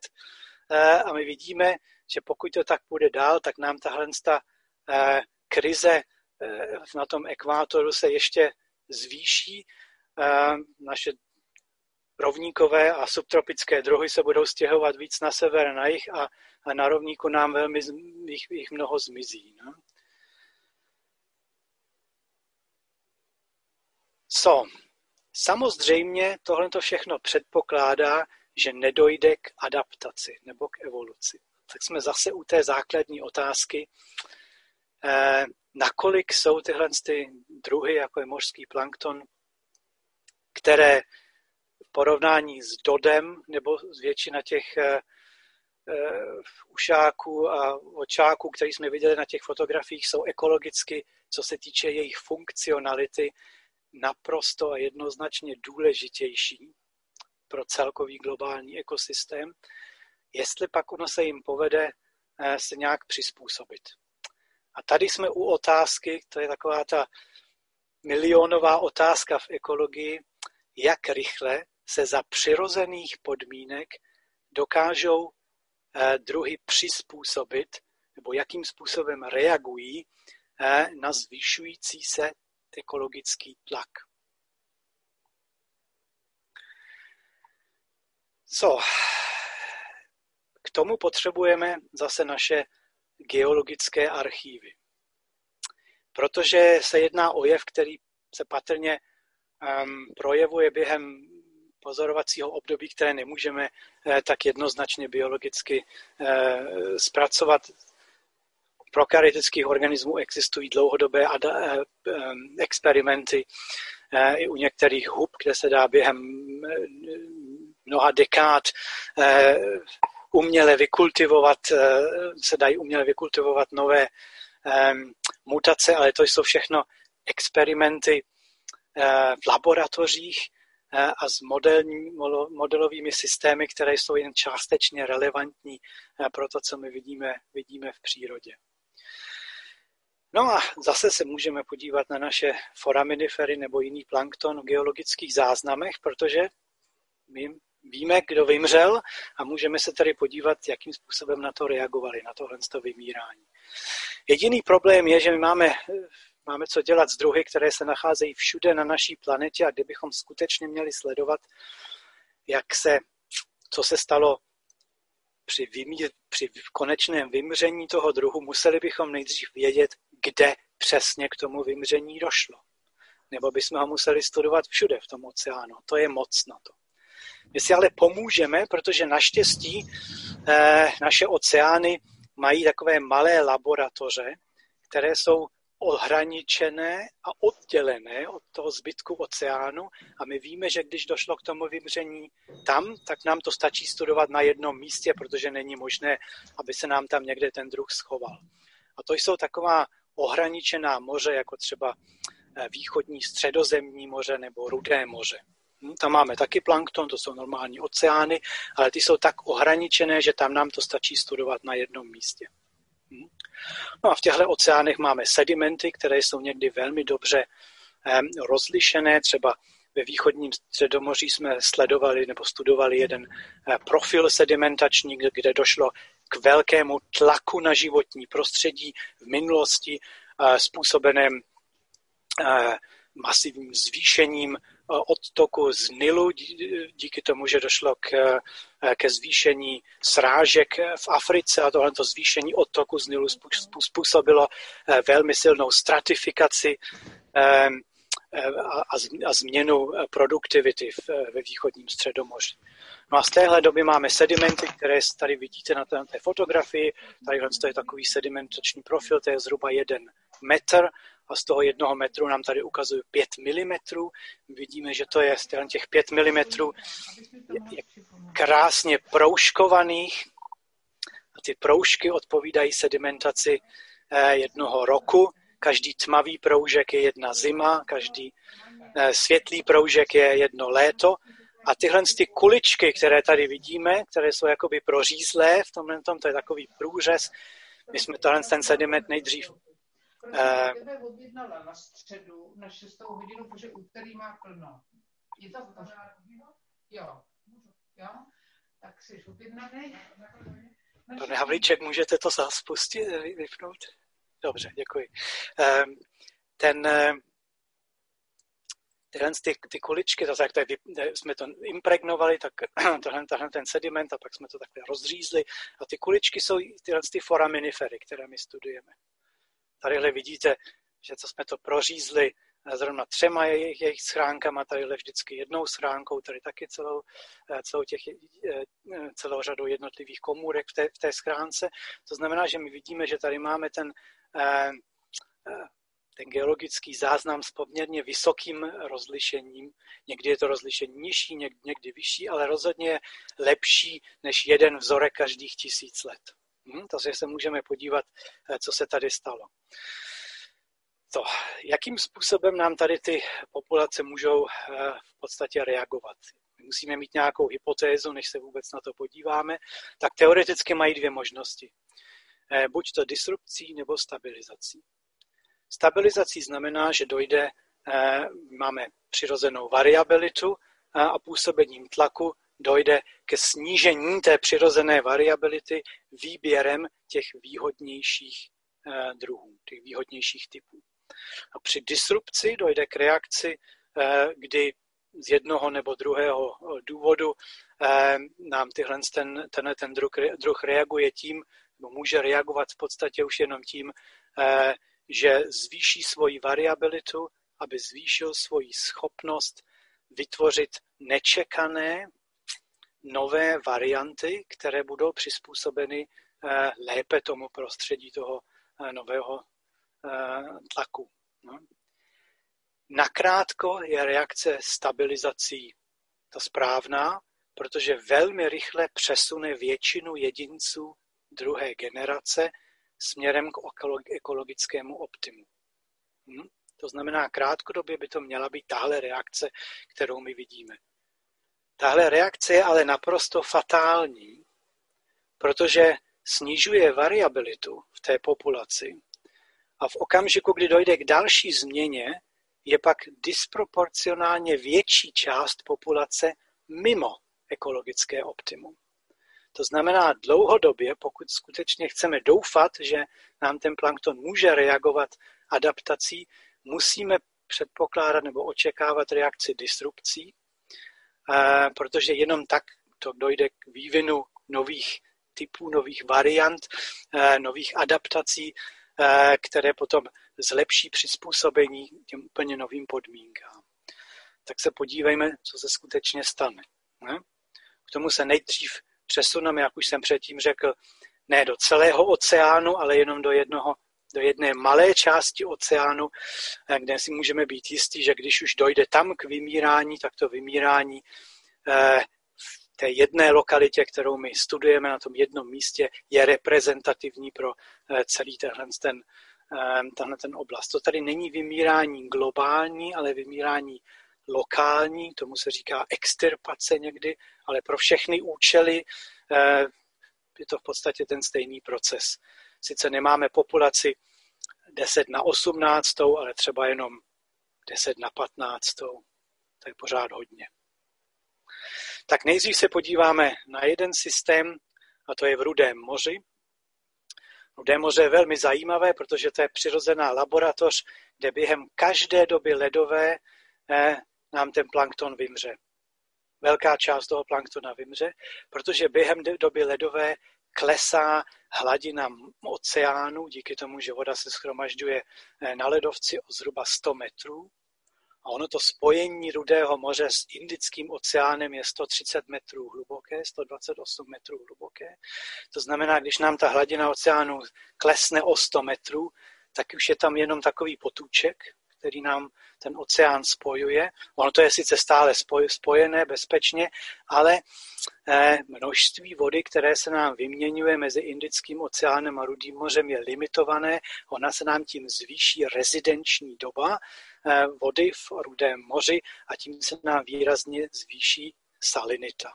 A my vidíme, že pokud to tak bude dál, tak nám tahle krize na tom ekvátoru se ještě zvýší. Naše rovníkové a subtropické druhy se budou stěhovat víc na sever, na jih a, a na rovníku nám velmi jich, jich mnoho zmizí. No? Co? Samozřejmě tohle to všechno předpokládá, že nedojde k adaptaci nebo k evoluci. Tak jsme zase u té základní otázky, eh, nakolik jsou tyhle ty druhy, jako je mořský plankton, které v porovnání s dodem nebo z většina těch uh, ušáků a očáků, které jsme viděli na těch fotografiích, jsou ekologicky, co se týče jejich funkcionality, naprosto a jednoznačně důležitější pro celkový globální ekosystém, jestli pak ono se jim povede eh, se nějak přizpůsobit. A tady jsme u otázky, to je taková ta milionová otázka v ekologii, jak rychle se za přirozených podmínek dokážou eh, druhy přizpůsobit, nebo jakým způsobem reagují eh, na zvyšující se ekologický tlak. Co? K tomu potřebujeme zase naše geologické archívy. Protože se jedná o jev, který se patrně um, projevuje během pozorovacího období, které nemůžeme eh, tak jednoznačně biologicky eh, zpracovat. U prokarytických organismů existují dlouhodobé ad, eh, experimenty eh, i u některých hub, kde se dá během eh, mnoha dekád eh, uměle vykultivovat, eh, se dají uměle vykultivovat nové ehm, mutace, ale to jsou všechno experimenty eh, v laboratořích eh, a s modelní, modelovými systémy, které jsou jen částečně relevantní pro to, co my vidíme, vidíme v přírodě. No a zase se můžeme podívat na naše foraminifery nebo jiný plankton v geologických záznamech, protože my víme, kdo vymřel a můžeme se tady podívat, jakým způsobem na to reagovali, na tohle to vymírání. Jediný problém je, že my máme, máme co dělat s druhy, které se nacházejí všude na naší planetě a kdybychom skutečně měli sledovat, jak se, co se stalo při, vymír, při konečném vymření toho druhu, museli bychom nejdřív vědět, kde přesně k tomu vymření došlo. Nebo bychom ho museli studovat všude v tom oceánu. To je moc na to. My si ale pomůžeme, protože naštěstí eh, naše oceány mají takové malé laboratoře, které jsou ohraničené a oddělené od toho zbytku oceánu a my víme, že když došlo k tomu vymření tam, tak nám to stačí studovat na jednom místě, protože není možné, aby se nám tam někde ten druh schoval. A to jsou taková ohraničená moře, jako třeba východní středozemní moře nebo rudé moře. Hm, tam máme taky plankton, to jsou normální oceány, ale ty jsou tak ohraničené, že tam nám to stačí studovat na jednom místě. Hm. No a v těchto oceánech máme sedimenty, které jsou někdy velmi dobře rozlišené. Třeba ve východním středomoří jsme sledovali nebo studovali jeden eh, profil sedimentační, kde došlo k velkému tlaku na životní prostředí v minulosti eh, způsobeném eh, masivním zvýšením odtoku z Nilu, díky tomu, že došlo k, ke zvýšení srážek v Africe a tohle zvýšení odtoku z Nilu způsobilo velmi silnou stratifikaci a změnu produktivity ve východním středomoří. No a z téhle doby máme sedimenty, které tady vidíte na té, fotografii. Tady je takový sedimentační profil, to je zhruba jeden metr a z toho jednoho metru nám tady ukazují 5 mm. Vidíme, že to je z těch 5 mm je krásně proužkovaných a ty proužky odpovídají sedimentaci eh, jednoho roku. Každý tmavý proužek je jedna zima, každý eh, světlý proužek je jedno léto. A tyhle ty kuličky, které tady vidíme, které jsou jakoby prořízlé v tomhle tom, to je takový průřez. My jsme tohle ten sediment nejdřív tebe objednala na středu na 6. hodinu, protože úterý má plno. Je to Jo. Jo? Tak jsi objednaný. Pane Havlíček, můžete to zaspustit, vypnout? Dobře, děkuji. Ehm, ten, ehm, tyhle ty, ty kuličky, to, tak to je, jsme to impregnovali, tak (clears throat) tohle, tohle ten sediment a pak jsme to takhle rozřízli. A ty kuličky jsou tyhle ty foraminifery, které my studujeme. Tadyhle vidíte, že co jsme to prořízli zrovna třema jejich, jejich schránkama, tadyhle vždycky jednou schránkou, tady taky celou, eh, celou, těch, eh, celou řadou jednotlivých komůrek v té, v té schránce. To znamená, že my vidíme, že tady máme ten, eh, ten geologický záznam s poměrně vysokým rozlišením. Někdy je to rozlišení nižší, někdy vyšší, ale rozhodně je lepší než jeden vzorek každých tisíc let. Hm, takže se můžeme podívat, eh, co se tady stalo. To, jakým způsobem nám tady ty populace můžou eh, v podstatě reagovat? Musíme mít nějakou hypotézu, než se vůbec na to podíváme. Tak teoreticky mají dvě možnosti. Eh, buď to disrupcí nebo stabilizací. Stabilizací znamená, že dojde, máme přirozenou variabilitu a působením tlaku dojde ke snížení té přirozené variability výběrem těch výhodnějších eh, druhů, těch výhodnějších typů. A při disrupci dojde k reakci, eh, kdy z jednoho nebo druhého eh, důvodu nám tyhle, ten, ten, ten druh, druh reaguje tím, nebo může reagovat v podstatě už jenom tím, že zvýší svoji variabilitu, aby zvýšil svoji schopnost vytvořit nečekané nové varianty, které budou přizpůsobeny eh, lépe tomu prostředí toho eh, nového eh, tlaku. No. Nakrátko je reakce stabilizací ta správná, protože velmi rychle přesune většinu jedinců druhé generace směrem k ekologickému optimu. Hm? To znamená, krátkodobě by to měla být tahle reakce, kterou my vidíme. Tahle reakce je ale naprosto fatální, protože snižuje variabilitu v té populaci a v okamžiku, kdy dojde k další změně, je pak disproporcionálně větší část populace mimo ekologické optimum. To znamená dlouhodobě, pokud skutečně chceme doufat, že nám ten plankton může reagovat adaptací, musíme předpokládat nebo očekávat reakci disrupcí, protože jenom tak to dojde k vývinu nových typů, nových variant, nových adaptací, které potom zlepší přizpůsobení těm úplně novým podmínkám. Tak se podívejme, co se skutečně stane. K tomu se nejdřív přesuneme, jak už jsem předtím řekl, ne do celého oceánu, ale jenom do jednoho do jedné malé části oceánu, eh, kde si můžeme být jistí, že když už dojde tam k vymírání, tak to vymírání eh, v té jedné lokalitě, kterou my studujeme na tom jednom místě, je reprezentativní pro eh, celý tenhle ten tahle ten oblast. To tady není vymírání globální, ale vymírání lokální, tomu se říká extirpace někdy, ale pro všechny účely je to v podstatě ten stejný proces. Sice nemáme populaci 10 na 18, ale třeba jenom 10 na 15. To je pořád hodně. Tak nejdřív se podíváme na jeden systém, a to je v Rudém moři. Rudé moře je velmi zajímavé, protože to je přirozená laboratoř, kde během každé doby ledové eh, nám ten plankton vymře. Velká část toho planktona vymře, protože během doby ledové klesá hladina oceánu, díky tomu, že voda se schromažďuje eh, na ledovci o zhruba 100 metrů. A ono to spojení Rudého moře s Indickým oceánem je 130 metrů hluboké, 128 metrů hluboké. To znamená, když nám ta hladina oceánu klesne o 100 metrů, tak už je tam jenom takový potůček, který nám ten oceán spojuje. Ono to je sice stále spojené bezpečně, ale eh, množství vody, které se nám vyměňuje mezi Indickým oceánem a Rudým mořem, je limitované. Ona se nám tím zvýší rezidenční doba eh, vody v Rudém moři a tím se nám výrazně zvýší salinita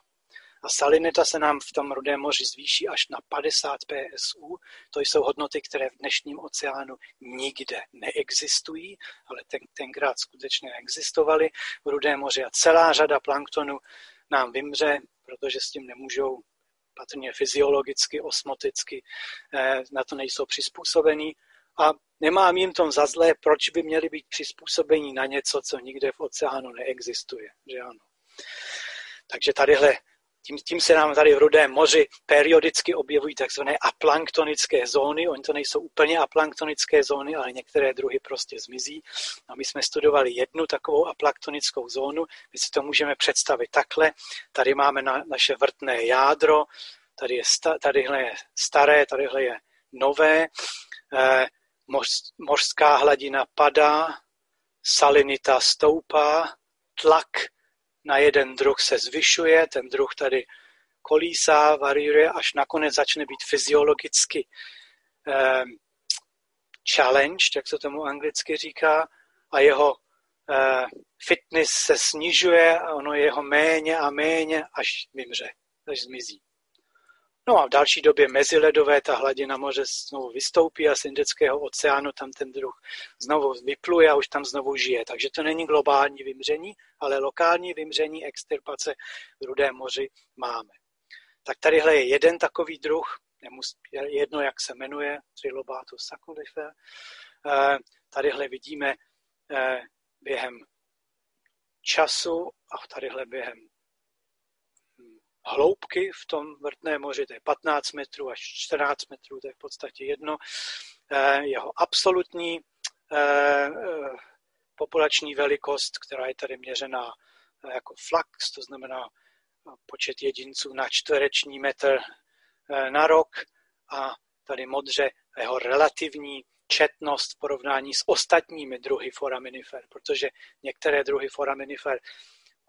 a salinita se nám v tom Rudém moři zvýší až na 50 PSU. To jsou hodnoty, které v dnešním oceánu nikde neexistují, ale ten, tenkrát skutečně existovaly v Rudém moři a celá řada planktonu nám vymře, protože s tím nemůžou patrně fyziologicky, osmoticky, eh, na to nejsou přizpůsobení. A nemám jim tom za zlé, proč by měli být přizpůsobení na něco, co nikde v oceánu neexistuje. Že ano. Takže tadyhle tím, tím se nám tady v Rudém moři periodicky objevují takzvané aplanktonické zóny. Oni to nejsou úplně aplanktonické zóny, ale některé druhy prostě zmizí. A my jsme studovali jednu takovou aplanktonickou zónu. My si to můžeme představit takhle. Tady máme na, naše vrtné jádro, tady je, sta, tadyhle je staré, tadyhle je nové. Eh, moř, mořská hladina padá, salinita stoupá, tlak na jeden druh se zvyšuje, ten druh tady kolísá, variuje, až nakonec začne být fyziologicky eh, challenge, jak se tomu anglicky říká, a jeho eh, fitness se snižuje a ono je jeho méně a méně, až vymře, až zmizí. No a v další době meziledové ta hladina moře znovu vystoupí a z Indického oceánu tam ten druh znovu vypluje a už tam znovu žije. Takže to není globální vymření, ale lokální vymření extirpace v Rudém moři máme. Tak tadyhle je jeden takový druh, je jedno, jak se jmenuje, Trilobatus saculifer. Eh, tadyhle vidíme eh, během času a tadyhle během hloubky v tom vrtném moři, to je 15 metrů až 14 metrů, to je v podstatě jedno. Eh, jeho absolutní eh, eh, populační velikost, která je tady měřená jako flux, to znamená počet jedinců na čtvereční metr na rok a tady modře jeho relativní četnost v porovnání s ostatními druhy foraminifer, protože některé druhy foraminifer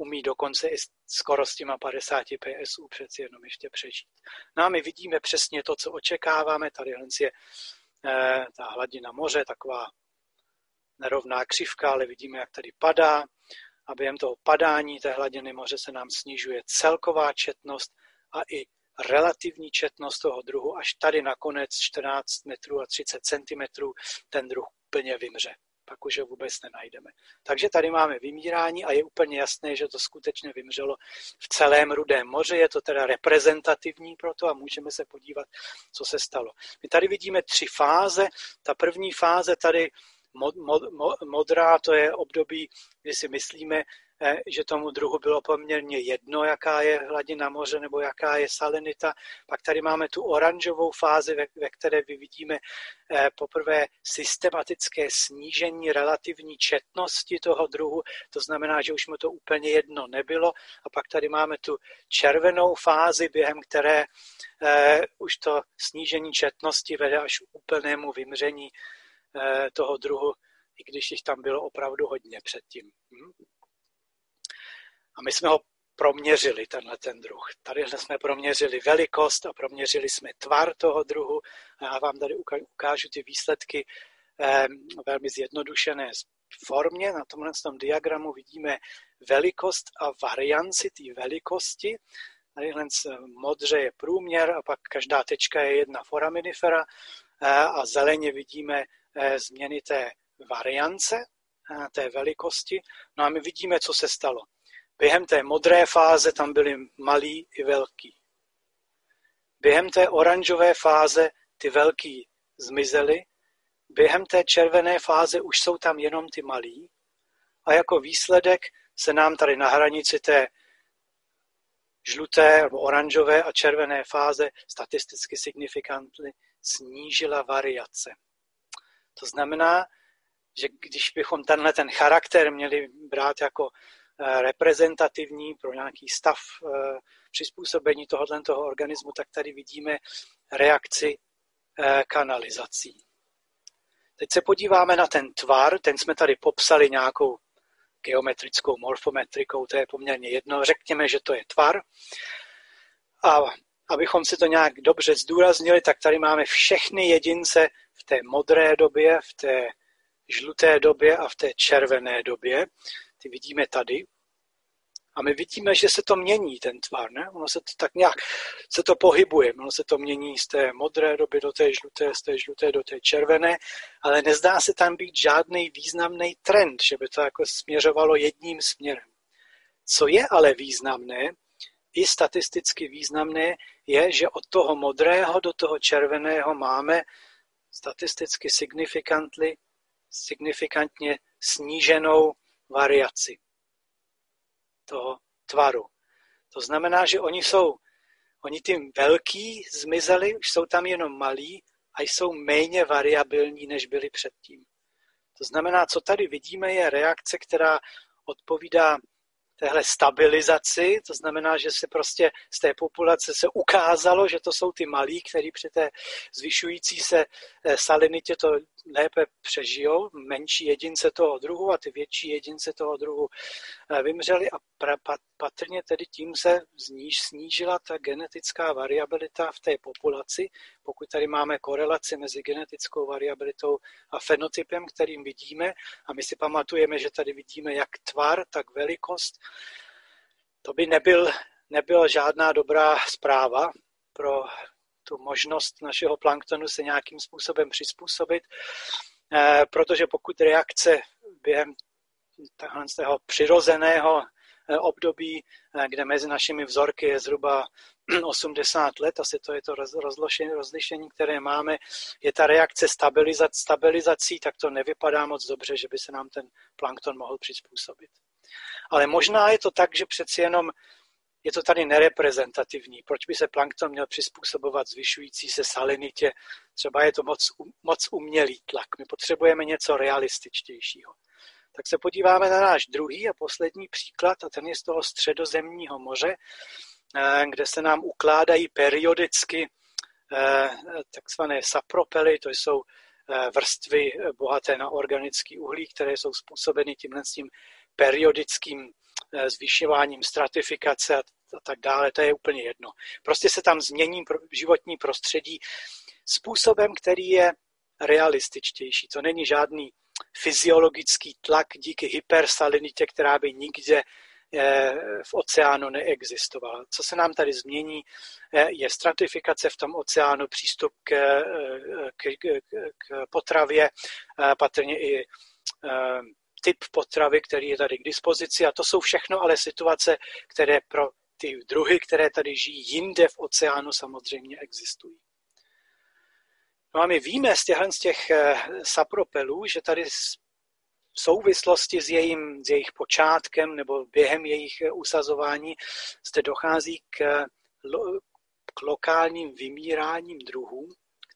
umí dokonce i skoro s těma 50 PSU přeci jenom ještě přežít. No a my vidíme přesně to, co očekáváme. Tady je eh, ta hladina moře, taková nerovná křivka, ale vidíme, jak tady padá. A během toho padání té hladiny moře se nám snižuje celková četnost a i relativní četnost toho druhu, až tady nakonec 14 metrů a 30 cm ten druh úplně vymře pak už ho vůbec nenajdeme. Takže tady máme vymírání a je úplně jasné, že to skutečně vymřelo v celém Rudém moři. Je to teda reprezentativní pro to a můžeme se podívat, co se stalo. My tady vidíme tři fáze. Ta první fáze tady mod, mod, modrá, to je období, kdy si myslíme, že tomu druhu bylo poměrně jedno, jaká je hladina moře nebo jaká je salinita. Pak tady máme tu oranžovou fázi, ve, ve které vidíme eh, poprvé systematické snížení relativní četnosti toho druhu, to znamená, že už mu to úplně jedno nebylo. A pak tady máme tu červenou fázi, během které eh, už to snížení četnosti vede až k úplnému vymření eh, toho druhu, i když jich tam bylo opravdu hodně předtím. Hm? A my jsme ho proměřili, tenhle ten druh. Tady jsme proměřili velikost a proměřili jsme tvar toho druhu. A já vám tady ukážu ty výsledky velmi zjednodušené formě. Na tomhle tom diagramu vidíme velikost a varianci té velikosti. Tadyhle modře je průměr a pak každá tečka je jedna foraminifera a zeleně vidíme změny té variance, té velikosti. No a my vidíme, co se stalo. Během té modré fáze tam byly malí i velký. Během té oranžové fáze ty velký zmizely, během té červené fáze už jsou tam jenom ty malí a jako výsledek se nám tady na hranici té žluté nebo oranžové a červené fáze statisticky signifikantně snížila variace. To znamená, že když bychom tenhle ten charakter měli brát jako reprezentativní pro nějaký stav eh, přizpůsobení tohoto toho organismu, tak tady vidíme reakci eh, kanalizací. Teď se podíváme na ten tvar, ten jsme tady popsali nějakou geometrickou morfometrikou, to je poměrně jedno. Řekněme, že to je tvar. A abychom si to nějak dobře zdůraznili, tak tady máme všechny jedince v té modré době, v té žluté době a v té červené době. Ty vidíme tady. A my vidíme, že se to mění, ten tvar. Ne? Ono se to tak nějak se to pohybuje. Ono se to mění z té modré doby do té žluté, z té žluté do té červené, ale nezdá se tam být žádný významný trend, že by to jako směřovalo jedním směrem. Co je ale významné, i statisticky významné, je, že od toho modrého do toho červeného máme statisticky signifikantly signifikantně sníženou variaci toho tvaru. To znamená, že oni jsou, oni tím velký zmizeli, už jsou tam jenom malí a jsou méně variabilní, než byli předtím. To znamená, co tady vidíme, je reakce, která odpovídá téhle stabilizaci, to znamená, že se prostě z té populace se ukázalo, že to jsou ty malí, kteří při té zvyšující se eh, salinitě to lépe přežijou, menší jedince toho druhu a ty větší jedince toho druhu eh, vymřeli a patrně tedy tím se zníž, snížila ta genetická variabilita v té populaci, pokud tady máme korelaci mezi genetickou variabilitou a fenotypem, kterým vidíme, a my si pamatujeme, že tady vidíme jak tvar, tak velikost, to by nebyl, nebyla žádná dobrá zpráva pro tu možnost našeho planktonu se nějakým způsobem přizpůsobit, eh, protože pokud reakce během toho přirozeného eh, období, eh, kde mezi našimi vzorky je zhruba (clears throat) 80 let, asi to je to rozlišení, které máme, je ta reakce stabilizac, stabilizací, tak to nevypadá moc dobře, že by se nám ten plankton mohl přizpůsobit. Ale možná je to tak, že přeci jenom je to tady nereprezentativní. Proč by se plankton měl přizpůsobovat zvyšující se salinitě? Třeba je to moc, moc umělý tlak. My potřebujeme něco realističtějšího. Tak se podíváme na náš druhý a poslední příklad, a ten je z toho středozemního moře, eh, kde se nám ukládají periodicky eh, takzvané sapropely, to jsou eh, vrstvy bohaté na organický uhlí, které jsou způsobeny tímhle tím periodickým zvyšováním stratifikace a tak dále, to je úplně jedno. Prostě se tam změní životní prostředí způsobem, který je realističtější. To není žádný fyziologický tlak díky hypersalinitě, která by nikde eh, v oceánu neexistovala. Co se nám tady změní, eh, je stratifikace v tom oceánu, přístup k, k, k, k potravě, patrně i typ potravy, který je tady k dispozici a to jsou všechno ale situace, které pro ty druhy, které tady žijí jinde v oceánu samozřejmě existují. No a my víme z, těchto z těch eh, sapropelů, že tady v souvislosti s, jejím, s jejich počátkem nebo během jejich eh, usazování zde dochází k, k lokálním vymíráním druhů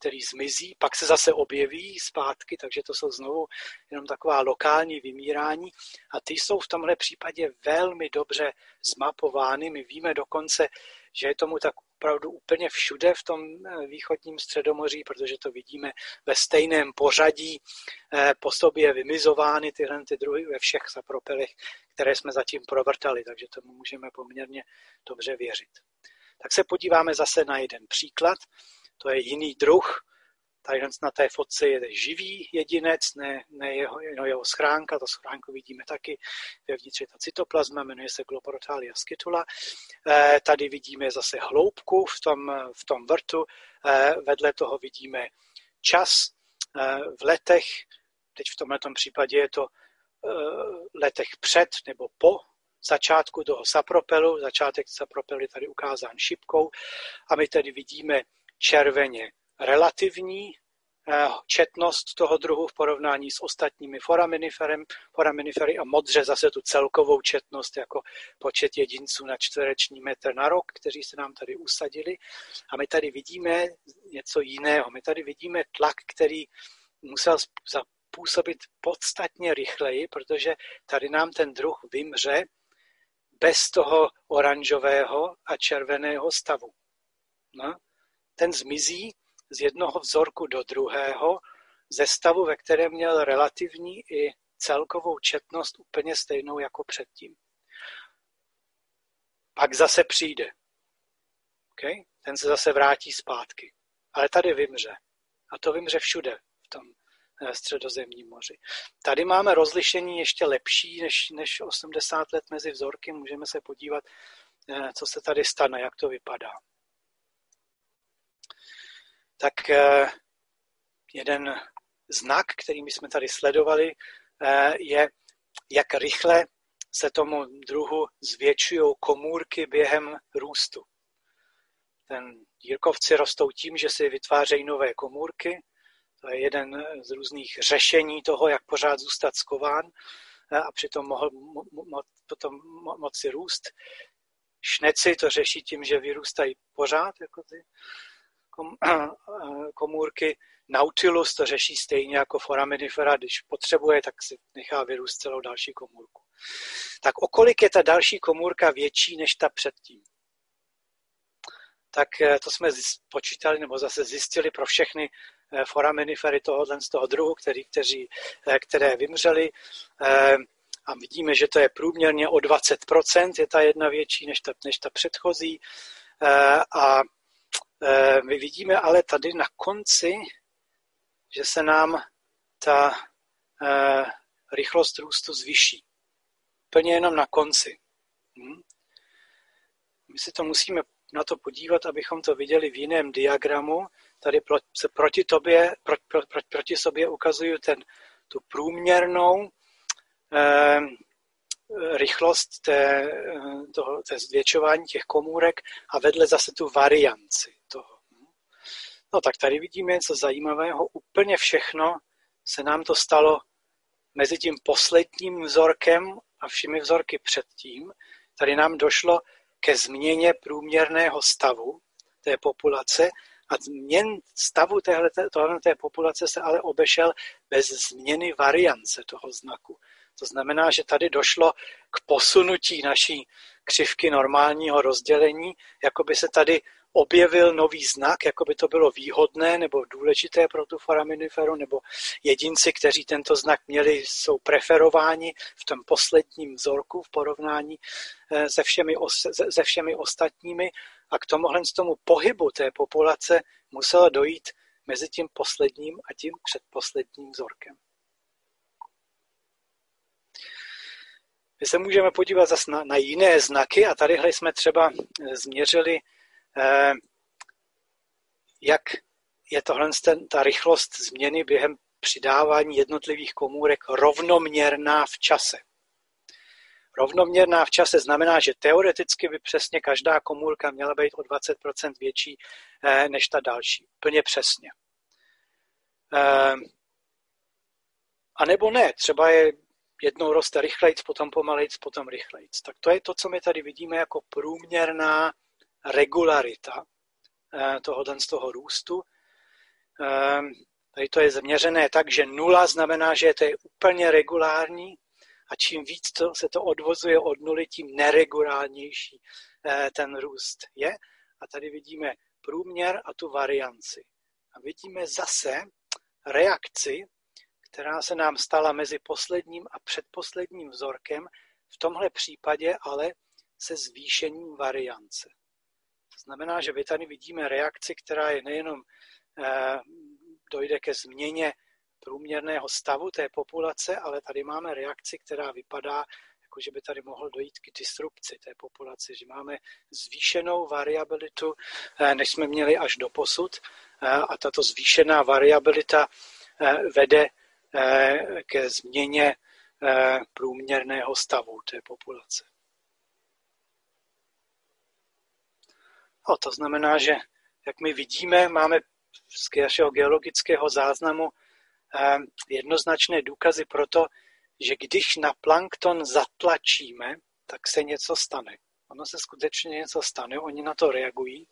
který zmizí, pak se zase objeví zpátky, takže to jsou znovu jenom taková lokální vymírání a ty jsou v tomhle případě velmi dobře zmapovány. My víme dokonce, že je tomu tak opravdu úplně všude v tom eh, východním středomoří, protože to vidíme ve stejném pořadí eh, po sobě vymizovány tyhle ty druhy ve všech sapropelech, které jsme zatím provrtali, takže tomu můžeme poměrně dobře věřit. Tak se podíváme zase na jeden příklad to je jiný druh. Tady na té fotce je živý jedinec, ne, ne jeho, no jeho schránka, to schránku vidíme taky, vevnitř je ta cytoplazma, jmenuje se Globorotalia scitula. Eh, tady vidíme zase hloubku v tom, v tom vrtu, eh, vedle toho vidíme čas. Eh, v letech, teď v tomto případě je to letech před nebo po začátku toho sapropelu, začátek sapropelu je tady ukázán šipkou. A my tady vidíme červeně relativní eh, četnost toho druhu v porovnání s ostatními foraminifery a modře zase tu celkovou četnost jako počet jedinců na čtvereční metr na rok, kteří se nám tady usadili. A my tady vidíme něco jiného. My tady vidíme tlak, který musel zapůsobit podstatně rychleji, protože tady nám ten druh vymře bez toho oranžového a červeného stavu. No, ten zmizí z jednoho vzorku do druhého ze stavu, ve kterém měl relativní i celkovou četnost úplně stejnou jako předtím. Pak zase přijde. Okay? Ten se zase vrátí zpátky. Ale tady vymře. A to vymře všude v tom eh, středozemním moři. Tady máme rozlišení ještě lepší než, než 80 let mezi vzorky. Můžeme se podívat, eh, co se tady stane, jak to vypadá tak eh, jeden znak, který my jsme tady sledovali, eh, je, jak rychle se tomu druhu zvětšují komůrky během růstu. Ten Jirkovci rostou tím, že si vytvářejí nové komůrky. To je jeden z různých řešení toho, jak pořád zůstat skován eh, a přitom mohl mo, mo, potom mo, moci růst. Šneci to řeší tím, že vyrůstají pořád, jako ty (clears throat) komůrky. Nautilus to řeší stejně jako foraminifera, když potřebuje, tak si nechá vyrůst celou další komůrku. Tak okolik je ta další komůrka větší než ta předtím? Tak eh, to jsme počítali nebo zase zjistili pro všechny eh, foraminifery tohohle z toho druhu, který, kteří, eh, které vymřely. A vidíme, že to je průměrně o 20%, je ta jedna větší než ta, než ta předchozí. A my vidíme ale tady na konci, že se nám ta eh, rychlost růstu zvyší. Úplně jenom na konci. Hm? My si to musíme na to podívat, abychom to viděli v jiném diagramu. Tady se proti, tobě, pro, pro, pro, proti sobě ukazuju ten, tu průměrnou eh, rychlost té, toho, té zvětšování těch komůrek a vedle zase tu varianci toho. No tak tady vidíme něco zajímavého. Úplně všechno se nám to stalo mezi tím posledním vzorkem a všemi vzorky předtím. Tady nám došlo ke změně průměrného stavu té populace a změn stavu téhle, tohle, té populace se ale obešel bez změny variance toho znaku. To znamená, že tady došlo k posunutí naší křivky normálního rozdělení, jako by se tady objevil nový znak, jako by to bylo výhodné nebo důležité pro tu foraminiferu, nebo jedinci, kteří tento znak měli, jsou preferováni v tom posledním vzorku v porovnání eh, se všemi, se všemi ostatními a k tomuhle z tomu pohybu té populace muselo dojít mezi tím posledním a tím předposledním vzorkem. My se můžeme podívat zase na, na jiné znaky a tadyhle jsme třeba eh, změřili, eh, jak je tohle ten, ta rychlost změny během přidávání jednotlivých komůrek rovnoměrná v čase. Rovnoměrná v čase znamená, že teoreticky by přesně každá komůrka měla být o 20% větší eh, než ta další. Plně přesně. A nebo ne, třeba je jednou roste rychlejc, potom pomalejc, potom rychlejc. Tak to je to, co my tady vidíme jako průměrná regularita eh, tohohle z toho růstu. Ehm, tady to je změřené tak, že nula znamená, že to je úplně regulární a čím víc to, se to odvozuje od nuly, tím neregulárnější eh, ten růst je. A tady vidíme průměr a tu varianci. A vidíme zase reakci která se nám stala mezi posledním a předposledním vzorkem, v tomhle případě ale se zvýšením variance. To znamená, že my tady vidíme reakci, která je nejenom eh, dojde ke změně průměrného stavu té populace, ale tady máme reakci, která vypadá, jako že by tady mohlo dojít k disrupci té populace, že máme zvýšenou variabilitu, eh, než jsme měli až do posud eh, a tato zvýšená variabilita vede ke změně průměrného stavu té populace. A to znamená, že jak my vidíme, máme z našeho geologického záznamu jednoznačné důkazy pro to, že když na plankton zatlačíme, tak se něco stane. Ono se skutečně něco stane, oni na to reagují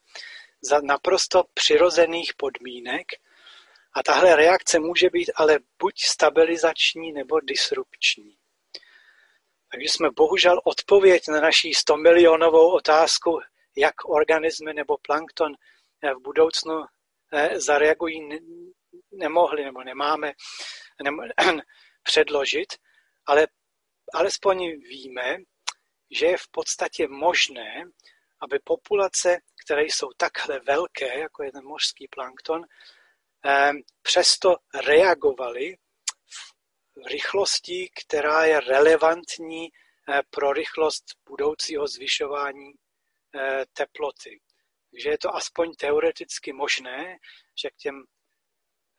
za naprosto přirozených podmínek a tahle reakce může být ale buď stabilizační nebo disrupční. Takže jsme bohužel odpověď na naší 100 milionovou otázku, jak organismy nebo plankton v budoucnu eh, zareagují, nemohli nebo nemáme (clears throat) předložit, ale alespoň víme, že je v podstatě možné, aby populace, které jsou takhle velké, jako je ten mořský plankton, přesto reagovaly v rychlosti, která je relevantní eh, pro rychlost budoucího zvyšování eh, teploty. Takže je to aspoň teoreticky možné, že k těm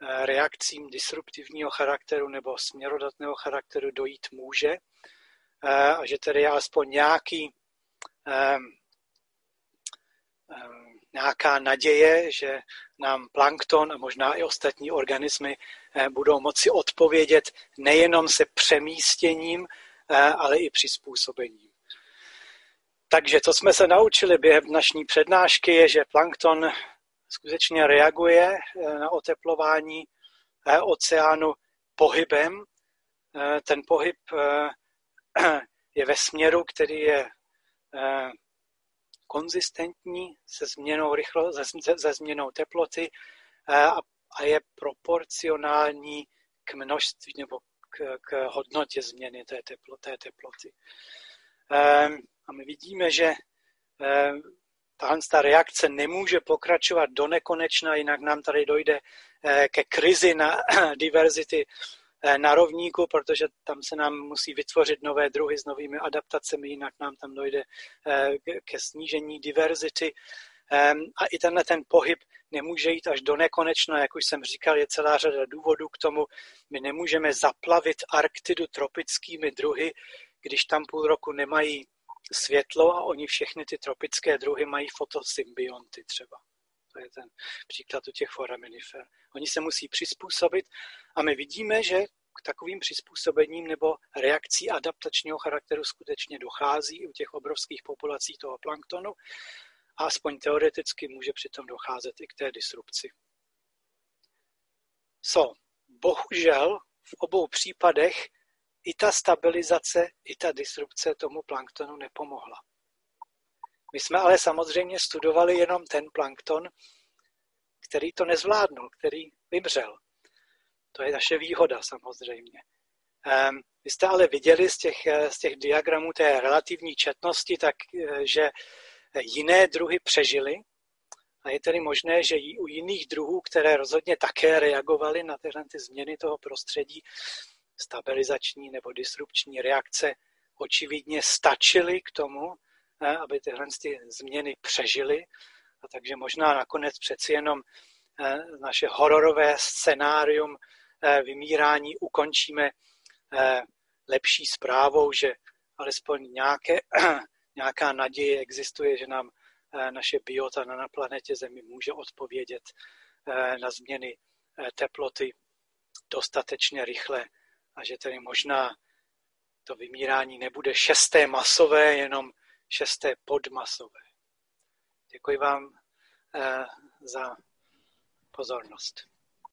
Eh, reakcím disruptivního charakteru nebo směrodatného charakteru dojít může a že tedy je aspoň nějaký, nějaká naděje, že nám plankton a možná i ostatní organismy eh, budou moci odpovědět nejenom se přemístěním, ale i přizpůsobením. Takže to jsme se naučili během dnešní přednášky, je, že plankton skutečně reaguje eh, na oteplování eh, oceánu pohybem. Eh, ten pohyb (clears throat) je ve směru, který je konzistentní se změnou, rychlo, se, se změnou teploty a, a je proporcionální k množství nebo k, k hodnotě změny té, teplo, té teploty. A my vidíme, že tahle ta reakce nemůže pokračovat do nekonečna, jinak nám tady dojde eh, ke krizi na (clears throat) diverzity eh, na rovníku, protože tam se nám musí vytvořit nové druhy s novými adaptacemi, jinak nám tam dojde eh, ke snížení diverzity. Ehm, a i tenhle ten pohyb nemůže jít až do nekonečna, jak už jsem říkal, je celá řada důvodů k tomu. My nemůžeme zaplavit Arktidu tropickými druhy, když tam půl roku nemají světlo a oni všechny ty tropické druhy mají fotosymbionty třeba. To je ten příklad u těch foraminifer. Oni se musí přizpůsobit a my vidíme, že k takovým přizpůsobením nebo reakcí adaptačního charakteru skutečně dochází u těch obrovských populací toho planktonu a aspoň teoreticky může přitom docházet i k té disrupci. So, bohužel v obou případech i ta stabilizace, i ta disrupce tomu planktonu nepomohla. My jsme ale samozřejmě studovali jenom ten plankton, který to nezvládnul, který vymřel. To je naše výhoda samozřejmě. Ehm, vy jste ale viděli z těch, z těch diagramů té relativní četnosti, tak, eh, že jiné druhy přežily a je tedy možné, že i u jiných druhů, které rozhodně také reagovaly na tyhle ty změny toho prostředí, stabilizační nebo disrupční reakce očividně stačily k tomu, eh, aby tyhle ty změny přežily. A takže možná nakonec přeci jenom eh, naše hororové scénárium eh, vymírání ukončíme lepší zprávou, že alespoň nějaké, (clears throat) nějaká naděje existuje, že nám naše biota na planetě Zemi může odpovědět na změny teploty dostatečně rychle a že tedy možná to vymírání nebude šesté masové, jenom šesté podmasové. Děkuji vám eh, za pozornost.